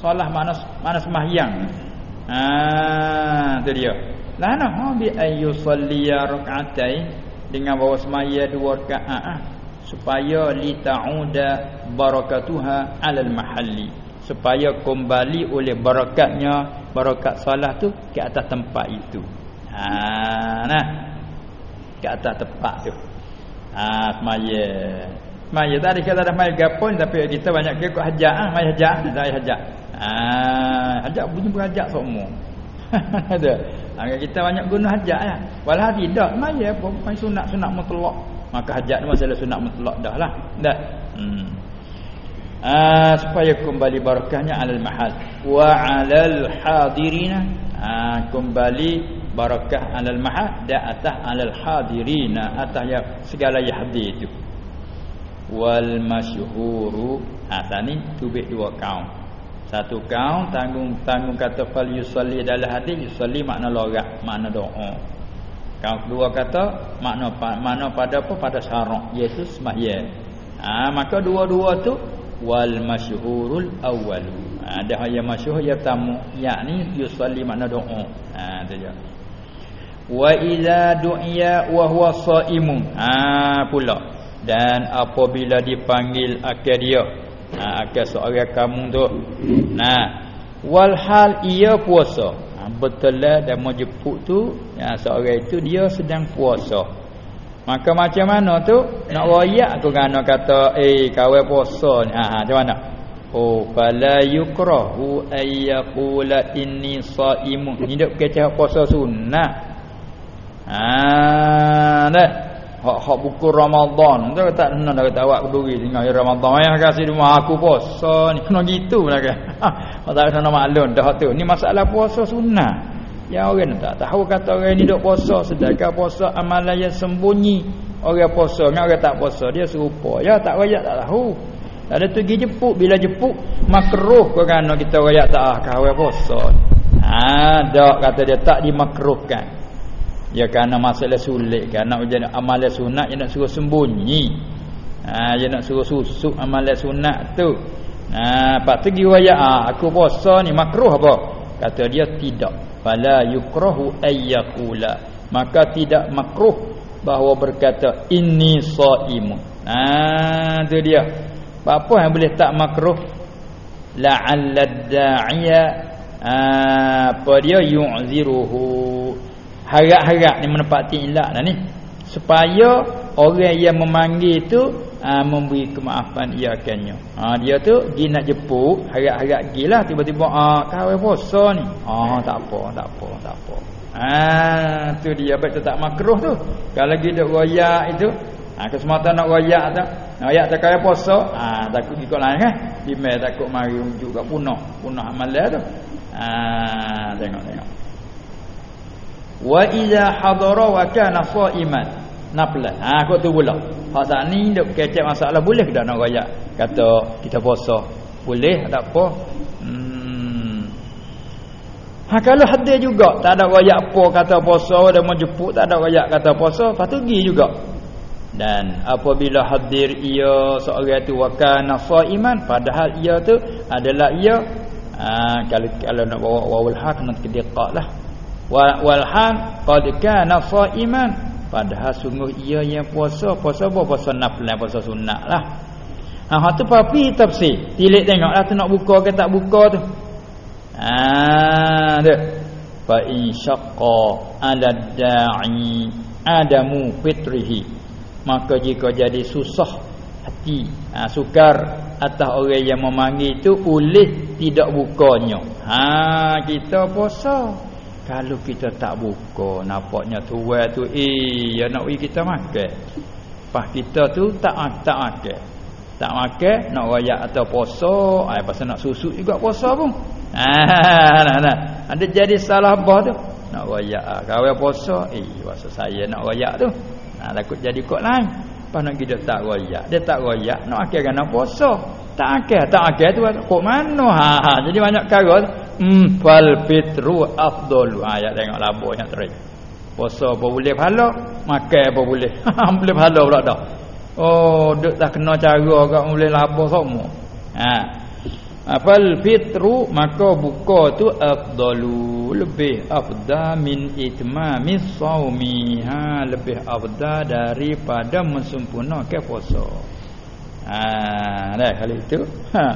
Solah mana mana sembahyang. Ah, tu dia. Lah nah ha bi ayyusalli rak'atain dengan bawa semaya dua rakaat ah, supaya li ta'uda barakatuha 'alal mahalli supaya kembali oleh barakatnya barakat salah tu ke atas tempat itu. Ha nah. Ke atas tempat tu. Ha semaya. Semaya tadi kita ada mai gapon tapi kita banyak ke hajat ah, mai hajat, mai hajat. Ah, hajat bunyi berhajat semua. <laughs> Ada. Angka kita banyak guna hajat ya. Walau tidak, maya pun main sunat-sunat mutlak. Maka hajat ni masalah sunat mutlak dah lah. Dah. Hmm. Ah, supaya kembali barakahnya alal mahal wa alal hadirina ah, kembali barakah alal mahal dan atas alal hadirina atas ya segala yang hadir itu wal masyhuru ah tani tubik dua kaum satu kaum tanggung tanggung kata fal yusalli dalam hadis yusalli makna logat, makna doa. Kaum kedua kata makna makna pada apa pada syarak iaitu sembahyang. Ha, maka dua-dua tu wal masyhurul awwal. Ha, ada yang masyhur yang pertama yakni yusalli makna doa. Ha tu je. Wa idza du'iya wa huwa shaimun. Ha pula. Dan apabila dipanggil akhir dia ha, akan seorang kamu tu. Nah walhal ia puasa. Ha, betul lah dan majepuk tu. Ya, seorang itu dia sedang puasa. Maka macam mana tu? Nak royak tu kan kata eh kawai puasa ni. Ha, ha macam mana? Oh fala yukrahu ayyaqula inni saimun. Hidup kecah puasa sunnah? Ha dah hak-hak buku Ramadan. Tu tak kena dah kata awak berduri tengah hari Ramadan. Ayah kasih rumah aku puasa ni. <laughs> Kena gitu lah kan. <laughs> Ha tak kena maklum dah tu. Ni masalah puasa sunnah. Yang orang tak tahu kata orang ni duk puasa sedangkan puasa amalan yang sembunyi. Orang puasa dengan orang tak puasa dia serupa. Ya tak royak tak tahu. Ada tu pergi jepuk. Bila jepuk makruh kerana kita royak tak ah kawai puasa. Ha dak kata dia tak dimakruhkan Ya kerana masalah sulit nak jadi amalan sunat dia nak suruh sembunyi. Ha dia nak suruh susuk amalan sunat tu. Ha pak tu riwayat ah aku puasa ni makruh apa? Kata dia tidak. Fala yukrahu ayyakula. Maka tidak makruh bahawa berkata inni shaimun. Ha tu dia. Apa yang boleh tak makruh? La'alla da'iya apa dia yu'ziruhu harap-harap ni menepati ilak dah ni. Supaya orang yang memanggil tu aa, ah, memberi kemaafan ia akannya ha, dia tu pergi nak jepuk harap-harap gilah tiba-tiba ah kau puasa ni. Ah tak apa tak apa tak apa. Ah tu dia baik tak makruh tu. Kalau lagi duk royak itu ah kesematan nak royak tu nak royak tak kaya puasa ah takut ikut lain kan email takut mari juga punah punah amalan tu. Ah tengok tengok wa idza hadara wa kana shaiman naflan ha kau tu pula hak ni duk kecek masalah boleh ke tak nak royak? Kata kita puasa. Boleh tak apa. Hmm. Ha kalau hadir juga tak ada royak apa kata puasa dan menjemput tak ada royak kata puasa patut pergi juga. Dan apabila hadir ia seorang itu wa kana shaiman padahal ia tu adalah ia ha, kalau kalau nak bawa wawul hak kena kediqah lah wal hal qad kana shaiman padahal sungguh ia yang puasa. Puasa apa? Puasa nafil puasa sunat lah. Ha hak tu papi tafsir. Tilik tengoklah tu nak buka ke tak buka tu. Ha tu. Fa in syaqqa ala da'i adamu fitrihi. Maka jika jadi susah hati ha, sukar atas orang yang memanggil itu oleh tidak bukanya. Ha kita puasa kalau kita tak buka nampaknya tuan tu eh ya nak pergi kita makan pas kita tu tak tak makan tak makan nak royak atau puasa ai pasal nak susuk juga puasa pun <laughs> ha nah, nah. ada jadi salah bah tu nak royak ah kawai puasa eh puasa saya nak royak tu nah takut jadi kok lain Pas nak kita tak royak. Dia tak royak. Nak akhir kena puasa. Tak akhir. Tak akhir tu. Kok mana? Ha, ha. Jadi banyak kara. Hmm. Fal fitru afdolu. Ha, ayat tengok labur yang terik. Puasa apa boleh pahala. Makan apa boleh. <laughs> boleh pahala pula dah. Oh. Duk tak kena cara. Kau boleh labur semua. Ha. Afal fitru maka buka tu afdalu lebih afda min itmamis saumi ha lebih afda daripada mensempurnakan puasa. Ha dah kali itu <laughs> ha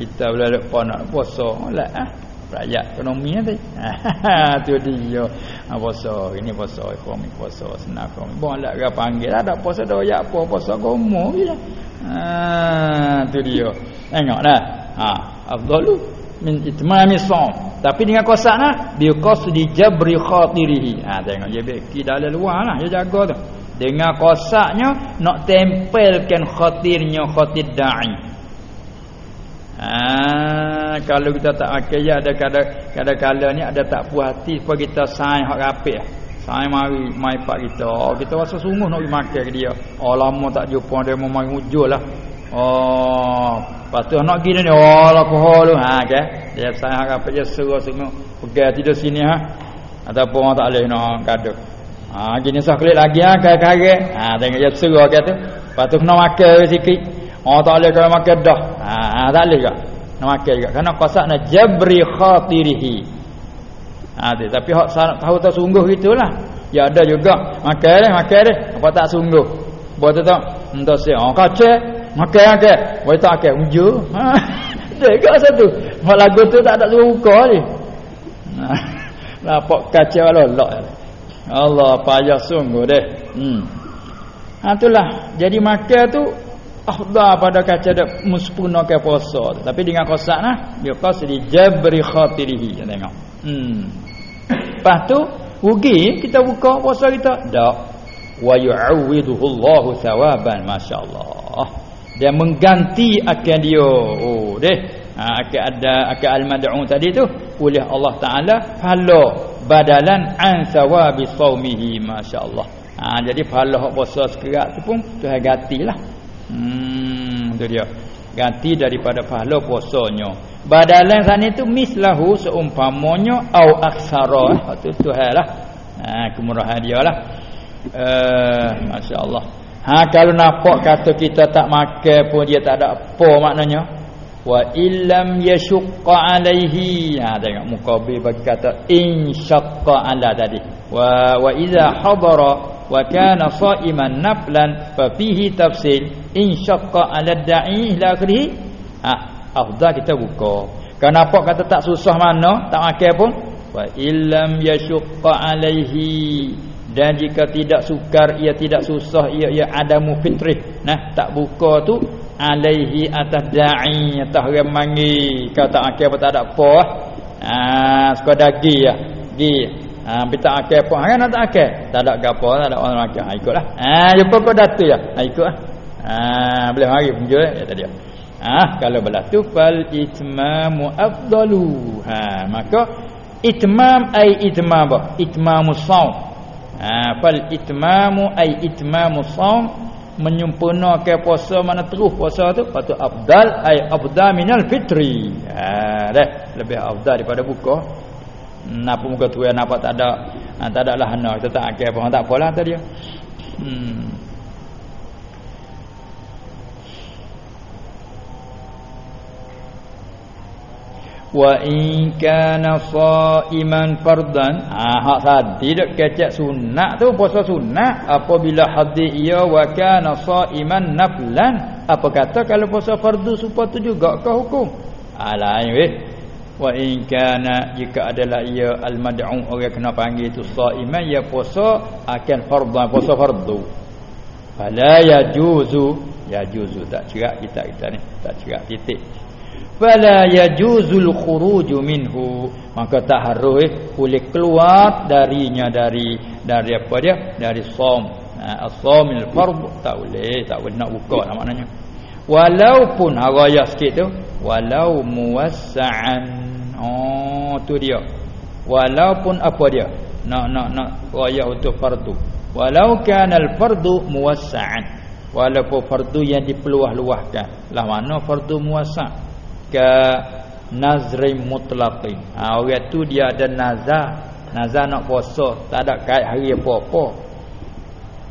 kita boleh nak puasa lah ah rakyat ekonomi. Ha <laughs> tu dia. Ha puasa ini puasa ekonomi puasa senang ekonomi. Bon lah ke panggil ada puasa dah ya apa puasa gomo je. Ha tu dia. Tengok dah ha afdalu min itmami shaum tapi dengan qasana bi qasdi jabri khatirihi ha tengok dia beki dalam luar lah dia jaga tu dengan qasaknya nak tempelkan khatirnya khatir da'i ha kalau kita tak akal ada kadang kadang kala ni ada tak puas hati supaya kita sign hak rapih saya mari mai pak kita oh, kita rasa sungguh nak makan dia oh lama tak jumpa dia mau mai lah Oh, patu nak gini ni. Oh, lah kohol Ha, ke? Dia saya harap dia suruh semua pergi tidur sini ha. Ataupun orang tak boleh nak gaduh. Ha, gini sah kelik lagi ha, kaya-kaya. Ha, tengok dia suruh kata. Patu kena makan sikit. Oh, tak boleh kalau makan dah. Ha, ha tak boleh juga. Nak makan juga. Kerana qasak nak jabri khatirihi. Ha, tapi hak tahu tak sungguh gitulah. Ya ada juga. Makan deh, makan deh. Apa tak sungguh. Buat tak? Entah siapa. Oh, kacau. Makan ke? Wei tak ke? Unju. Ha. Dekat satu. Mak lagu tu tak ada buka ni. <laughs> Ha. Nampak kacau lolok. Allah payah sungguh deh. Hmm. Ha itulah. Jadi makan tu afdal pada kaca dak muspuna ke puasa. Tapi dengan kosak nah, dia qas di jabri khatirihi. Tengok. Hmm. Lepas tu rugi kita buka puasa kita. Tak. Wa yu'awwiduhu Allahu thawaban masyaallah dia mengganti akan dia oh deh ha, akan ada akan al-mad'un tadi tu oleh Allah taala pahala badalan an sawabi saumihi masyaallah ha, jadi hak puasa sekerat tu pun Tuhan gantilah hmm tu dia ganti daripada pahala puasanya badalan sana itu mislahu seumpamanya au aksara tu Tuhan lah ha, kemurahan dia lah uh, masyaallah Ha kalau nampak kata kita tak makan pun dia tak ada apa maknanya. Wa illam yashqa alaihi. Ha tengok muqabil bagi kata in syaqqa ala tadi. Wa wa idza hadara wa kana sa'iman naflan fa fihi tafsil. In syaqqa ala da'i ila akhirih. Ha afdal kita buka. Nampak kata tak susah mana, tak makan pun? Wa illam yashqa alaihi. Dan jika tidak sukar ia tidak susah ia ia adamu fitrih nah tak buka tu alaihi atas da'i atas orang manggil. Kau tak akal apa tak ada apa ah sekadar gi ya gi tapi tak akal apa kan tak akal? Tak ada gapo tak ada orang akal. Ha, ikutlah. Ah jumpa kau datu ya ha, ikutlah ah boleh mari punjul ya tadi. Ah kalau belah tu fal itmamu afdalu. Ha maka itmam ai itmam apa? Itmamus saum. Ha fal itmamu ai itmamu shaum menyempurnakan puasa mana terus puasa tu. Patut afdal ai afdal minal fitri. Ha dah. Lebih afdal daripada buka napa muka tu yang nampak tak ada. Ha, tak ada lah kita tak akal pun tak apalah tadi hmm. Wa in kana shaiman fardan. Ah hak tadi dak kecek sunat tu puasa sunat. Apabila hadir ia wa kana shaiman naflan. Apa kata kalau puasa fardu supaya tu juga ke hukum? Ah lain weh wa in kana jika adalah ia al mad'u orang kena panggil tu shaiman ya puasa akan fardan puasa fardu fala yajuzu yajuzu tak cerak kita kita ni tak cerak titik. Fala yajuzul khuruju minhu maka tak harus eh, boleh keluar darinya dari dari apa dia? Dari som. Ha, as-somil fard tak boleh tak boleh nak buka lah maknanya. Walaupun haraya sikit tu walau muwassa'an oh tu dia. Walaupun apa dia? Nak nak nak raya untuk fardu. Walau kana al-fardu muwassa'an. Walaupun fardu yang dipeluah-luahkan lah mana fardu muwassa' ke nazri mutlaqin. Ha orang tu dia ada nazar. Nazar nak puasa tak ada kait hari apa-apa.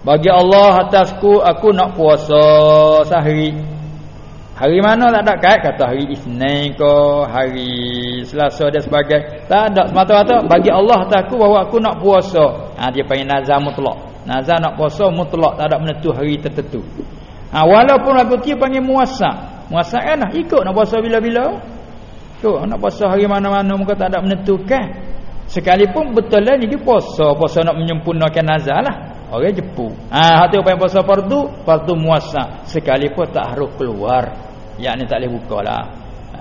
Bagi Allah atasku aku nak puasa sehari Hari mana tak ada kait kata hari Isnin ke hari Selasa dan sebagainya. Tak ada semata-mata bagi Allah takku bahawa aku nak puasa. Ha dia panggil nazar mutlak. Nazar nak puasa mutlak tak ada menentu hari tertentu. Ha walaupun aku dia panggil muasa. Muasa kan ikut nak puasa bila-bila. Ikut nak puasa hari mana-mana muka tak ada menentukan. Sekalipun betul lah ni dia puasa, puasa nak menyempurnakan nazar lah. Orang jepu. Ha hati apa puasa fardu, fardu muasa. Sekalipun tak harus keluar yang ni tak boleh buka lah.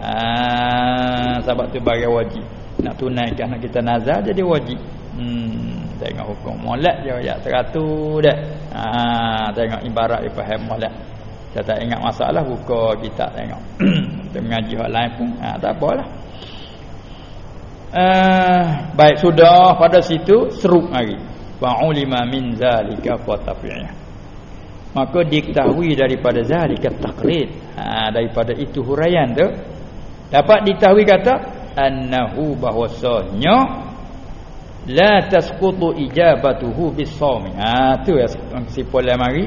Ah, sebab tu bagi wajib. Nak tunaikan nak kita nazar jadi wajib. Hmm, tengok hukum molek je ayat 100 dah ah, tengok ibarat dia faham molek. Saya tak ingat masalah buka kita tengok. <clears throat> Kita mengaji hal lain pun. Ah, tak apalah. Ah, baik sudah pada situ seruk lagi. Fa'ulima min zalika fa tafi'ah maka diketahui daripada zalika taqrid ha, daripada itu huraian tu dapat diketahui kata annahu bahwasanya la tasqutu ijabatuhu bisawm ha tu ya kesimpulan mari.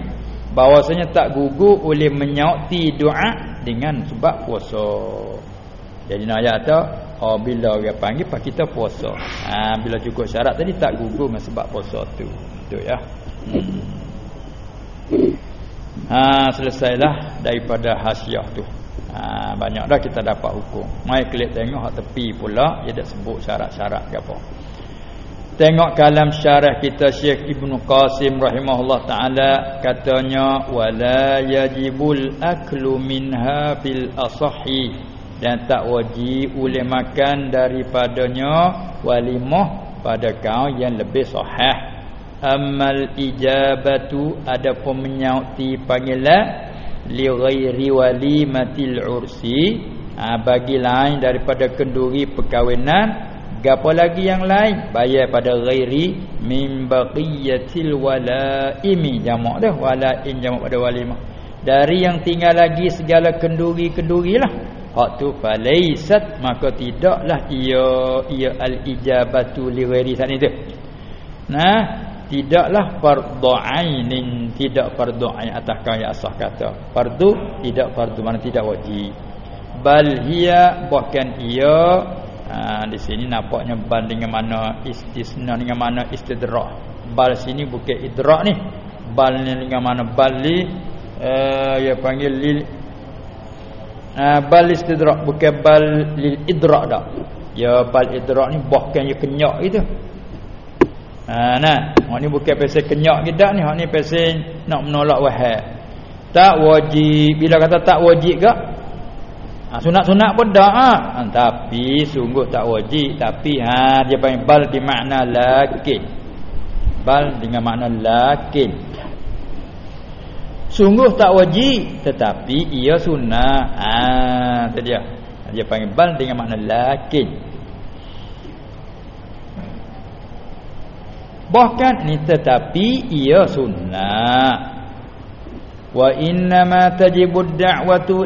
Bahwasanya tak gugur oleh menyauti doa dengan sebab puasa. Jadi nak ayat tu oh, bila orang panggil pak kita puasa. Ha, bila cukup syarat tadi tak gugur dengan sebab puasa tu. Tu ya? Hmm. Ha selesailah daripada hasiah tu. Ha banyak dah kita dapat hukum. Mai klik tengok hak tepi pula dia dah sebut syarat-syarat ke apa. Tengok kalam syarah kita Syekh Ibnu Qasim rahimahullah taala katanya wala yajibul aklu minha fil asahhi dan tak wajib boleh makan daripadanya walimah pada kau yang lebih sahih amal ijabatu ada pemenyauti panggilan li ghairi walimatil ursi. Ha, bagi lain daripada kenduri perkahwinan gapo lagi yang lain? Bayar pada ghairi min baqiyatil walaimi jamak dah walaim jamak pada walimah. Dari yang tinggal lagi segala kenduri-kendurilah hak tu falaisat maka tidaklah ia ia al ijabatu li ghairi sana itu. Nah tidaklah fardu ainin tidak fardu ain atas kaya asah kata. Fardu tidak fardu mana tidak wajib. Bal hiya bahkan ia ha, di sini nampaknya bal dengan mana istisna dengan mana istidrak bal sini bukan idrak ni. Bal ni dengan mana bal li uh, ya panggil lil uh, bal istidrak bukan bal lil idrak dak. Ya bal idrak ni bahkan ia kenyak gitu Ha nah, hak ni bukan pasal kenyak kita ni, hak ni pasal nak menolak wahai. Tak wajib. Bila kata tak wajib ke? Ha, sunat-sunat pun dak ah. Ha. tapi sungguh tak wajib, tapi ha dia panggil bal di makna lakin. Bal dengan makna lakin. Sungguh tak wajib tetapi ia sunnah. Ha tu dia. Dia panggil bal dengan makna lakin. Bahkan ni tetapi ia sunnah. Wa inna ma tajibu da'watu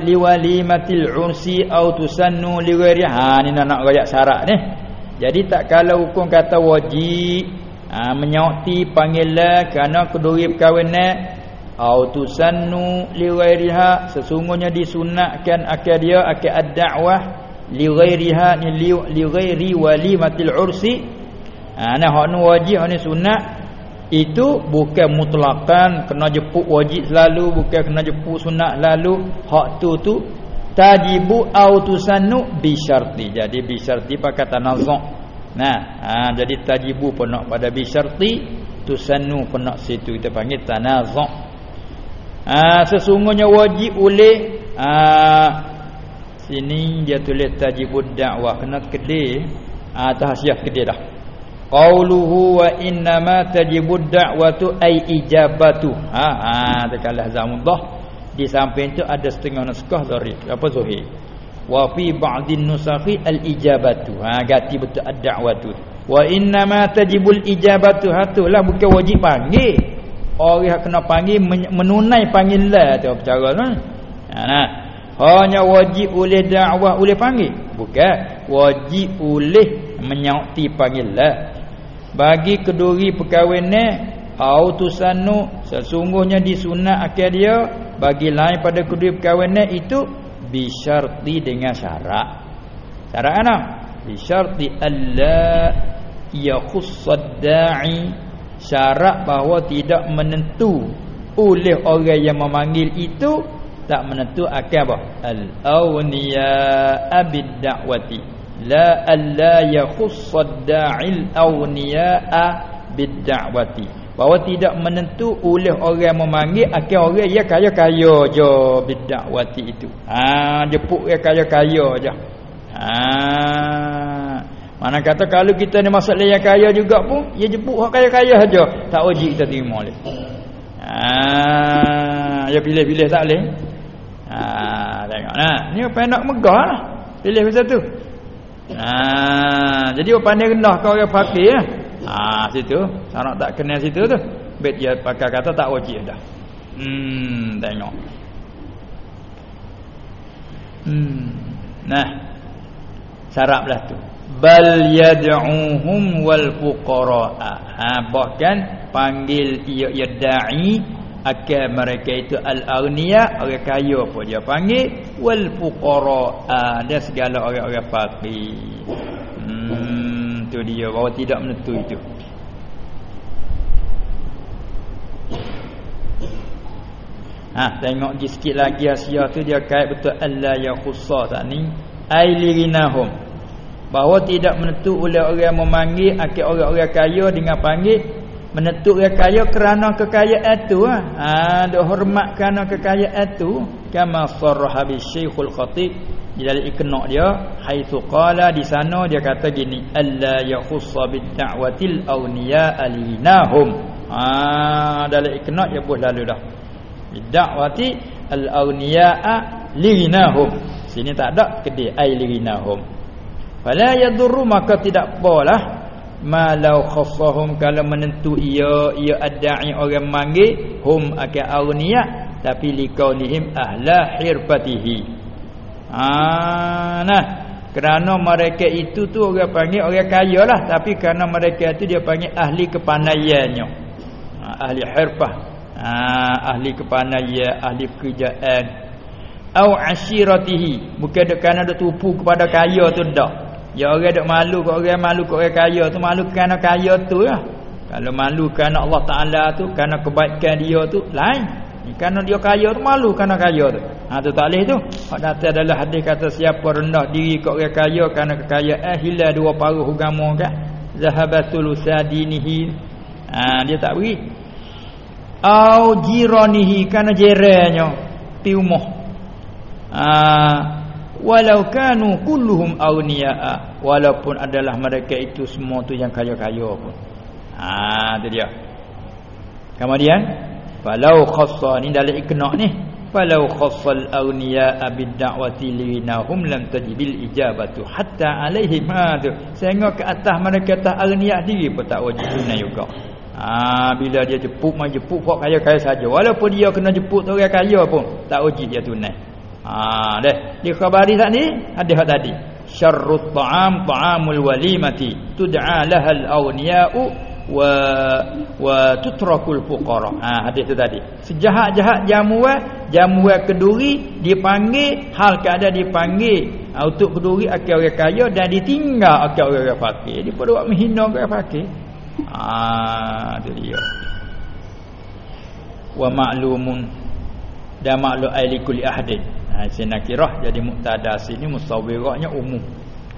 liwalimatil ursi au tusannu lighairi ha ni nak royak syarat ni. Jadi tak kalau hukum kata wajib ha, menyauti panggilan kerana kedua perkahwinan au tusannu lighairiha sesungguhnya disunatkan akal dia akal ad-da'wah lighairiha ni lighairi walimatil ursi Ha nah hak ni wajib hak ni sunat. Itu bukan mutlakan kena jepuk wajib selalu bukan kena jepuk sunat lalu. Hak tu tu tajibu au tusannu bi syarti jadi bi syarti pakai tanazzuh nah ha, jadi tajibu pun nak pada bi syarti tusannu penak situ. Kita panggil tanazuk ah sesungguhnya wajib oleh ah sini dia tulis tajibud dakwah kena kedai ah tahsiah kedai dah qauluhu wa inna ma tajibud da'watu ay ijabatu. Ha ha tekalah zamudah di samping itu ada setengah naskah zahir apa zahir wa fi ba'din nusakhi al ijabatu ha ganti betul ad-da'watu. Wa inna ma tajibul ijabatu hatulah bukan wajib panggil. Orang kena panggil menunai panggilan tu cara tu ha nah. Hanya wajib oleh dakwah oleh panggil. Bukan. Wajib oleh menyauti panggilan bagi keduri perkahwinan autusanu sesungguhnya disunat akal dia bagi lain pada keduri perkahwinan itu bisyarti dengan syarat syarat mana? Bisyarti alla yakhussad da'i. Syarat bahawa tidak menentu oleh orang yang memanggil itu tak menentu akan apa? Al-awniya abid da'wati la alla yakhussad da'il awniya bid da'wati bahawa tidak menentu oleh orang memanggil akan orang yang kaya-kaya je bid da'wati itu. Ha jepuk yang kaya-kaya je. Ha. Mana kata kalau kita ni masalah yang kaya juga pun ya jepuk hak kaya-kaya saja tak wajib kita terima oleh. Ha ya pilih-pilih tak boleh? Ha tengok nah. Ni apa nak megah lah. Pilih macam tu. Ha jadi pandai rendah kau orang fakir ya. Ha situ. Sanak tak kenal situ tu. Bet dia pakai kata tak wajib dah. Hmm tengok. Hmm. Nah. Syarat belah tu. Bal yad'uhum wal fuqara. Ha bahkan panggil ia ia da'i akan mereka itu al-aghniya orang kaya apa dia panggil wal fuqara ada segala orang-orang fakir. Hmm tu dia bahawa tidak menentu itu. Ha tengok di sikit lagi Asia tu dia kait betul alla ya khussa tak ni ailinahum. Bahawa tidak menentu oleh orang memanggil akil orang-orang kaya dengan panggil menentuk dia kaya kerana kekayaan itu ha ada hormat kerana kekayaan itu kama sarraha bi syekhul khatib di dalam ikna dia haitsu qala di sana dia kata gini alla yakhussa bid da'watil awniya alinahum ha dalam ikna dia pun lalu dah. Bid da'wati al awniya linahum. Sini tak ada kedai ai linahum. Fala yadurru maka tidak apalah malau khassahum kalau menentu ia ia adai orang manggil hum akan awniya tapi liqaulihim ahla hirfatihi. Ah nah. Kerana mereka itu tu orang panggil orang kaya lah. Tapi kerana mereka itu dia panggil ahli kepandaiannya ah, ahli hirfah. Ah, ahli kepandaian ahli pekerjaan. Au ashiratihi. Bukan kerana ada tupu kepada kaya tu dak Ya orang dok malu kau orang malu kau orang kaya tu malu kerana kaya tu ya. Kalau malu kerana Allah Taala tu kerana kebaikan dia tu lain. Kerana dia kaya tu malu kerana kaya tu. Ha tu tak tu. Hak datang adalah hadis kata siapa rendah diri kau orang kaya kerana kekayaan hilang dua paruh agama kan. Zahabatul sadinihi. Ha dia tak beri. Au jiranihi kerana jerannya pi rumah. Ha walau kanu kulluhum awniyaa walaupun adalah mereka itu semua tu yang kaya-kaya pun ha tu dia kemudian falau khassa ni dalam ikna ni. Falau khassal awniyaa bid da'wati linahum lam tajibil ijabatu hatta alaihim ha tu sehingga ke atas mereka tak awniyaa diri pun tak wajib sunai juga. Ha bila dia jepuk mai jepuk kok kaya-kaya saja. Walaupun dia kena jepuk orang kaya pun tak wajib dia tunai. Ha deh. Di khabari tadi ada hak tadi. Syarrut ta'am ta'amul walimati. Tud'a lahal awniya'u wa wa tutrakul fuqara. Ha hadis tu tadi. Sejahat-jahat jamuan jamuan keduri dipanggil hal keadaan dipanggil. Ha, untuk keduri akal orang kaya dan ditinggal akal orang fakir. Dia pada buat menghina orang fakir. Ha tu dia. Wa ma'lumun dan maklum aili kulli ahadin ha, Sinakirah jadi muktada sini musawwirahnya umum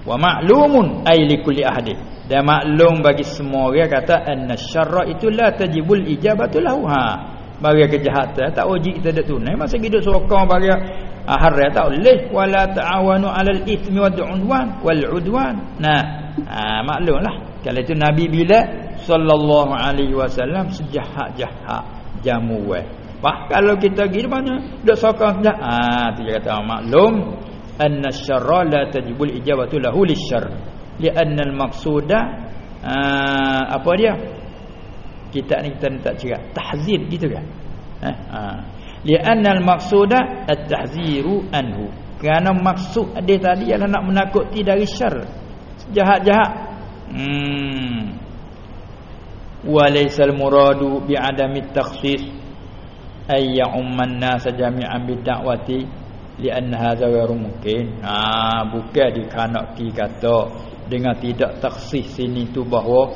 wa ma'lumun ay likulli ahadi dan maklum bagi semua orang kata anna syarra itu la tajibul ijabatu lahu. Ha. Bagi kejahatan tak wajib kita dak tunai. Masa hidup sokong bagi ahar ya tak boleh. Wala ta'awanu 'alal ithmi wad 'udwan wal 'udwan. Nah. Ha, maklumlah kalau itu nabi bila? Sallallahu alaihi wasallam sejahat-jahat jamu weh Pak kalau kita pergi mana? Dak sokong dah. Ah tu dia kata maklum anna syarra la tajibul ijabatu lahu lisyarr li'anna al-maqsuda apa dia? Kita ni kita tak cerak tahzir gitu kan. Ah li'anna al-maqsuda at-tahziru anhu kerana maksud dia tadi ialah nak menakuti dari syar. Jahat-jahat. Hmm. Wa laysa al-muradu bi'adami at-takhsis. Ay ya'umman nas jami'an bid'awati li'anna hadza ghairu mungkin. Ha bukan dikanaki kata dengan tidak taksis sini tu bahawa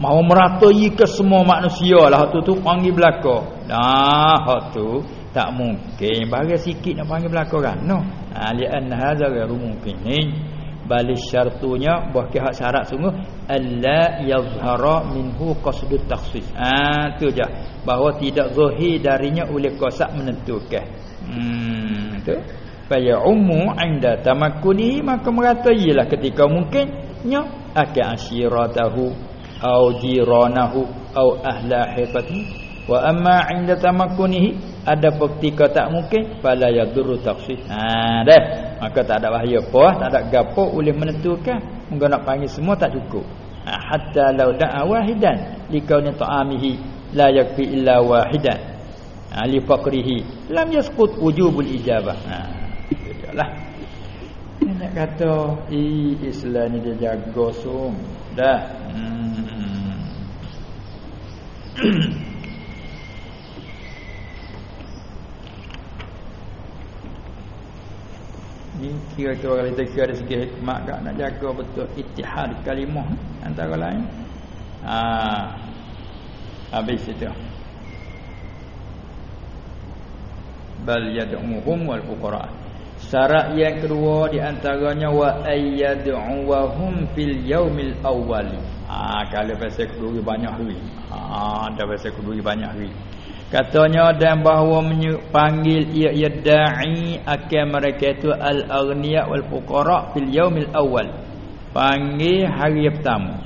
mahu meratai ke semua manusia lah tu tu panggil belaka. Nah hak tu tak mungkin. Bagi sikit nak panggil belaka kan no? Ha li'anna hadza ghairu mungkin balik syartunya bahkan hak syarat sungguh alla yazhara minhu takhsis ah tu je. Bahawa tidak zahir darinya oleh qasak menentukan. Hmm tu. Faya ummu inda tamakkuni maka meratailah ketika mungkinnya akan asyiratahu au jiranahu au ahla hifati wa amma inda tamakkunihi ada ketika tak mungkin fala yadurru tafsir ha dah. Maka tak ada bahaya apa tak ada gapo boleh menentukan mungkin nak panggil semua tak cukup. Ha, hatta law da'a wahidan likauni ta'amihi la yakfi illa wahidan ha, li faqrihi lam yasqut wujubul ijabah. Ha itulah. Nak kata Islam ni dia jaga sum. Dah. Hmm. ni kira tu orang kita kira segi hikmah kak nak jaga betul. Ittihad kalimah antara lain. Ha habis itu bal yad'uhum wal fuqara syarat yang kedua di antaranya wa ayyad'uhum fil yaumil awwal ha kalau pasal kedua banyak hari ha ada pasal kedua banyak hari Katanya dan bahawa panggil ia ia da'i akan mereka itu al-aghniya wal fuqara fil yaumil awal. Panggil hari pertama.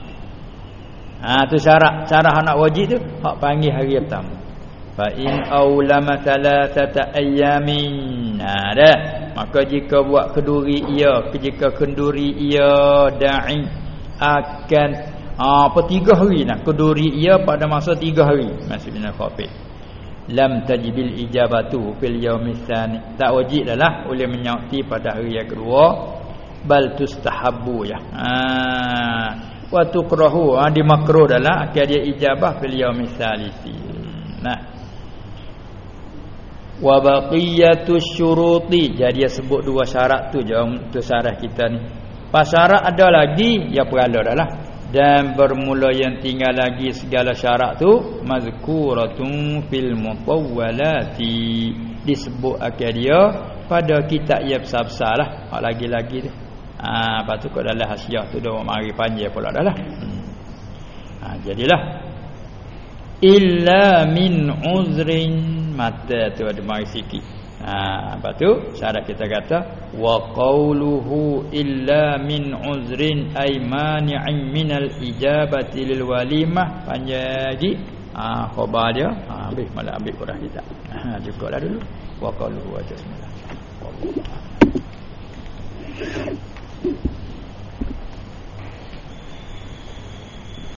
Ha tu syarat syarat nak wajib tu hak panggil hari pertama. Fa in aulama thalathata ayamin. Dah. Maka jika buat keduri ia, jika kenduri ia da'i akan ha, apa tiga hari nak keduri ia pada masa tiga hari. Bina khafif lam tajibil ijabatu fil yaumil tsani. Tak wajib adalah oleh menyauti pada hari yang kedua. Bal tustahabbu ya. Ha. Wa tukrahu ha, di makruh adalah akan dia ijabah fil yaumil tsalisi. Nah wa baqiyatu syuruti. Jadi dia sebut dua syarat tu je untuk syarah kita ni. Pas syarat ada lagi ya perala adalah dan bermula yang tinggal lagi segala syarat tu mazkuratun fil mutawwalati. Disebut dia pada kitab ya besar-besarlah hak lagi-lagi tu ha lepas tu kau dalam hasiah tu dah mari panjang pula dah lah. Hmm. ha jadilah illa min uzrin. Mata tu ada mari sikit. Ha, lepas tu syarat kita kata wa qawluhu illa min uzrin ay mani'in minal ijabati lil walimah. Panjang lagi. Ha khabar dia. Ha habis malah ambil Quran kita. Ha cukuplah dulu. Wa qawluhu wa bismillah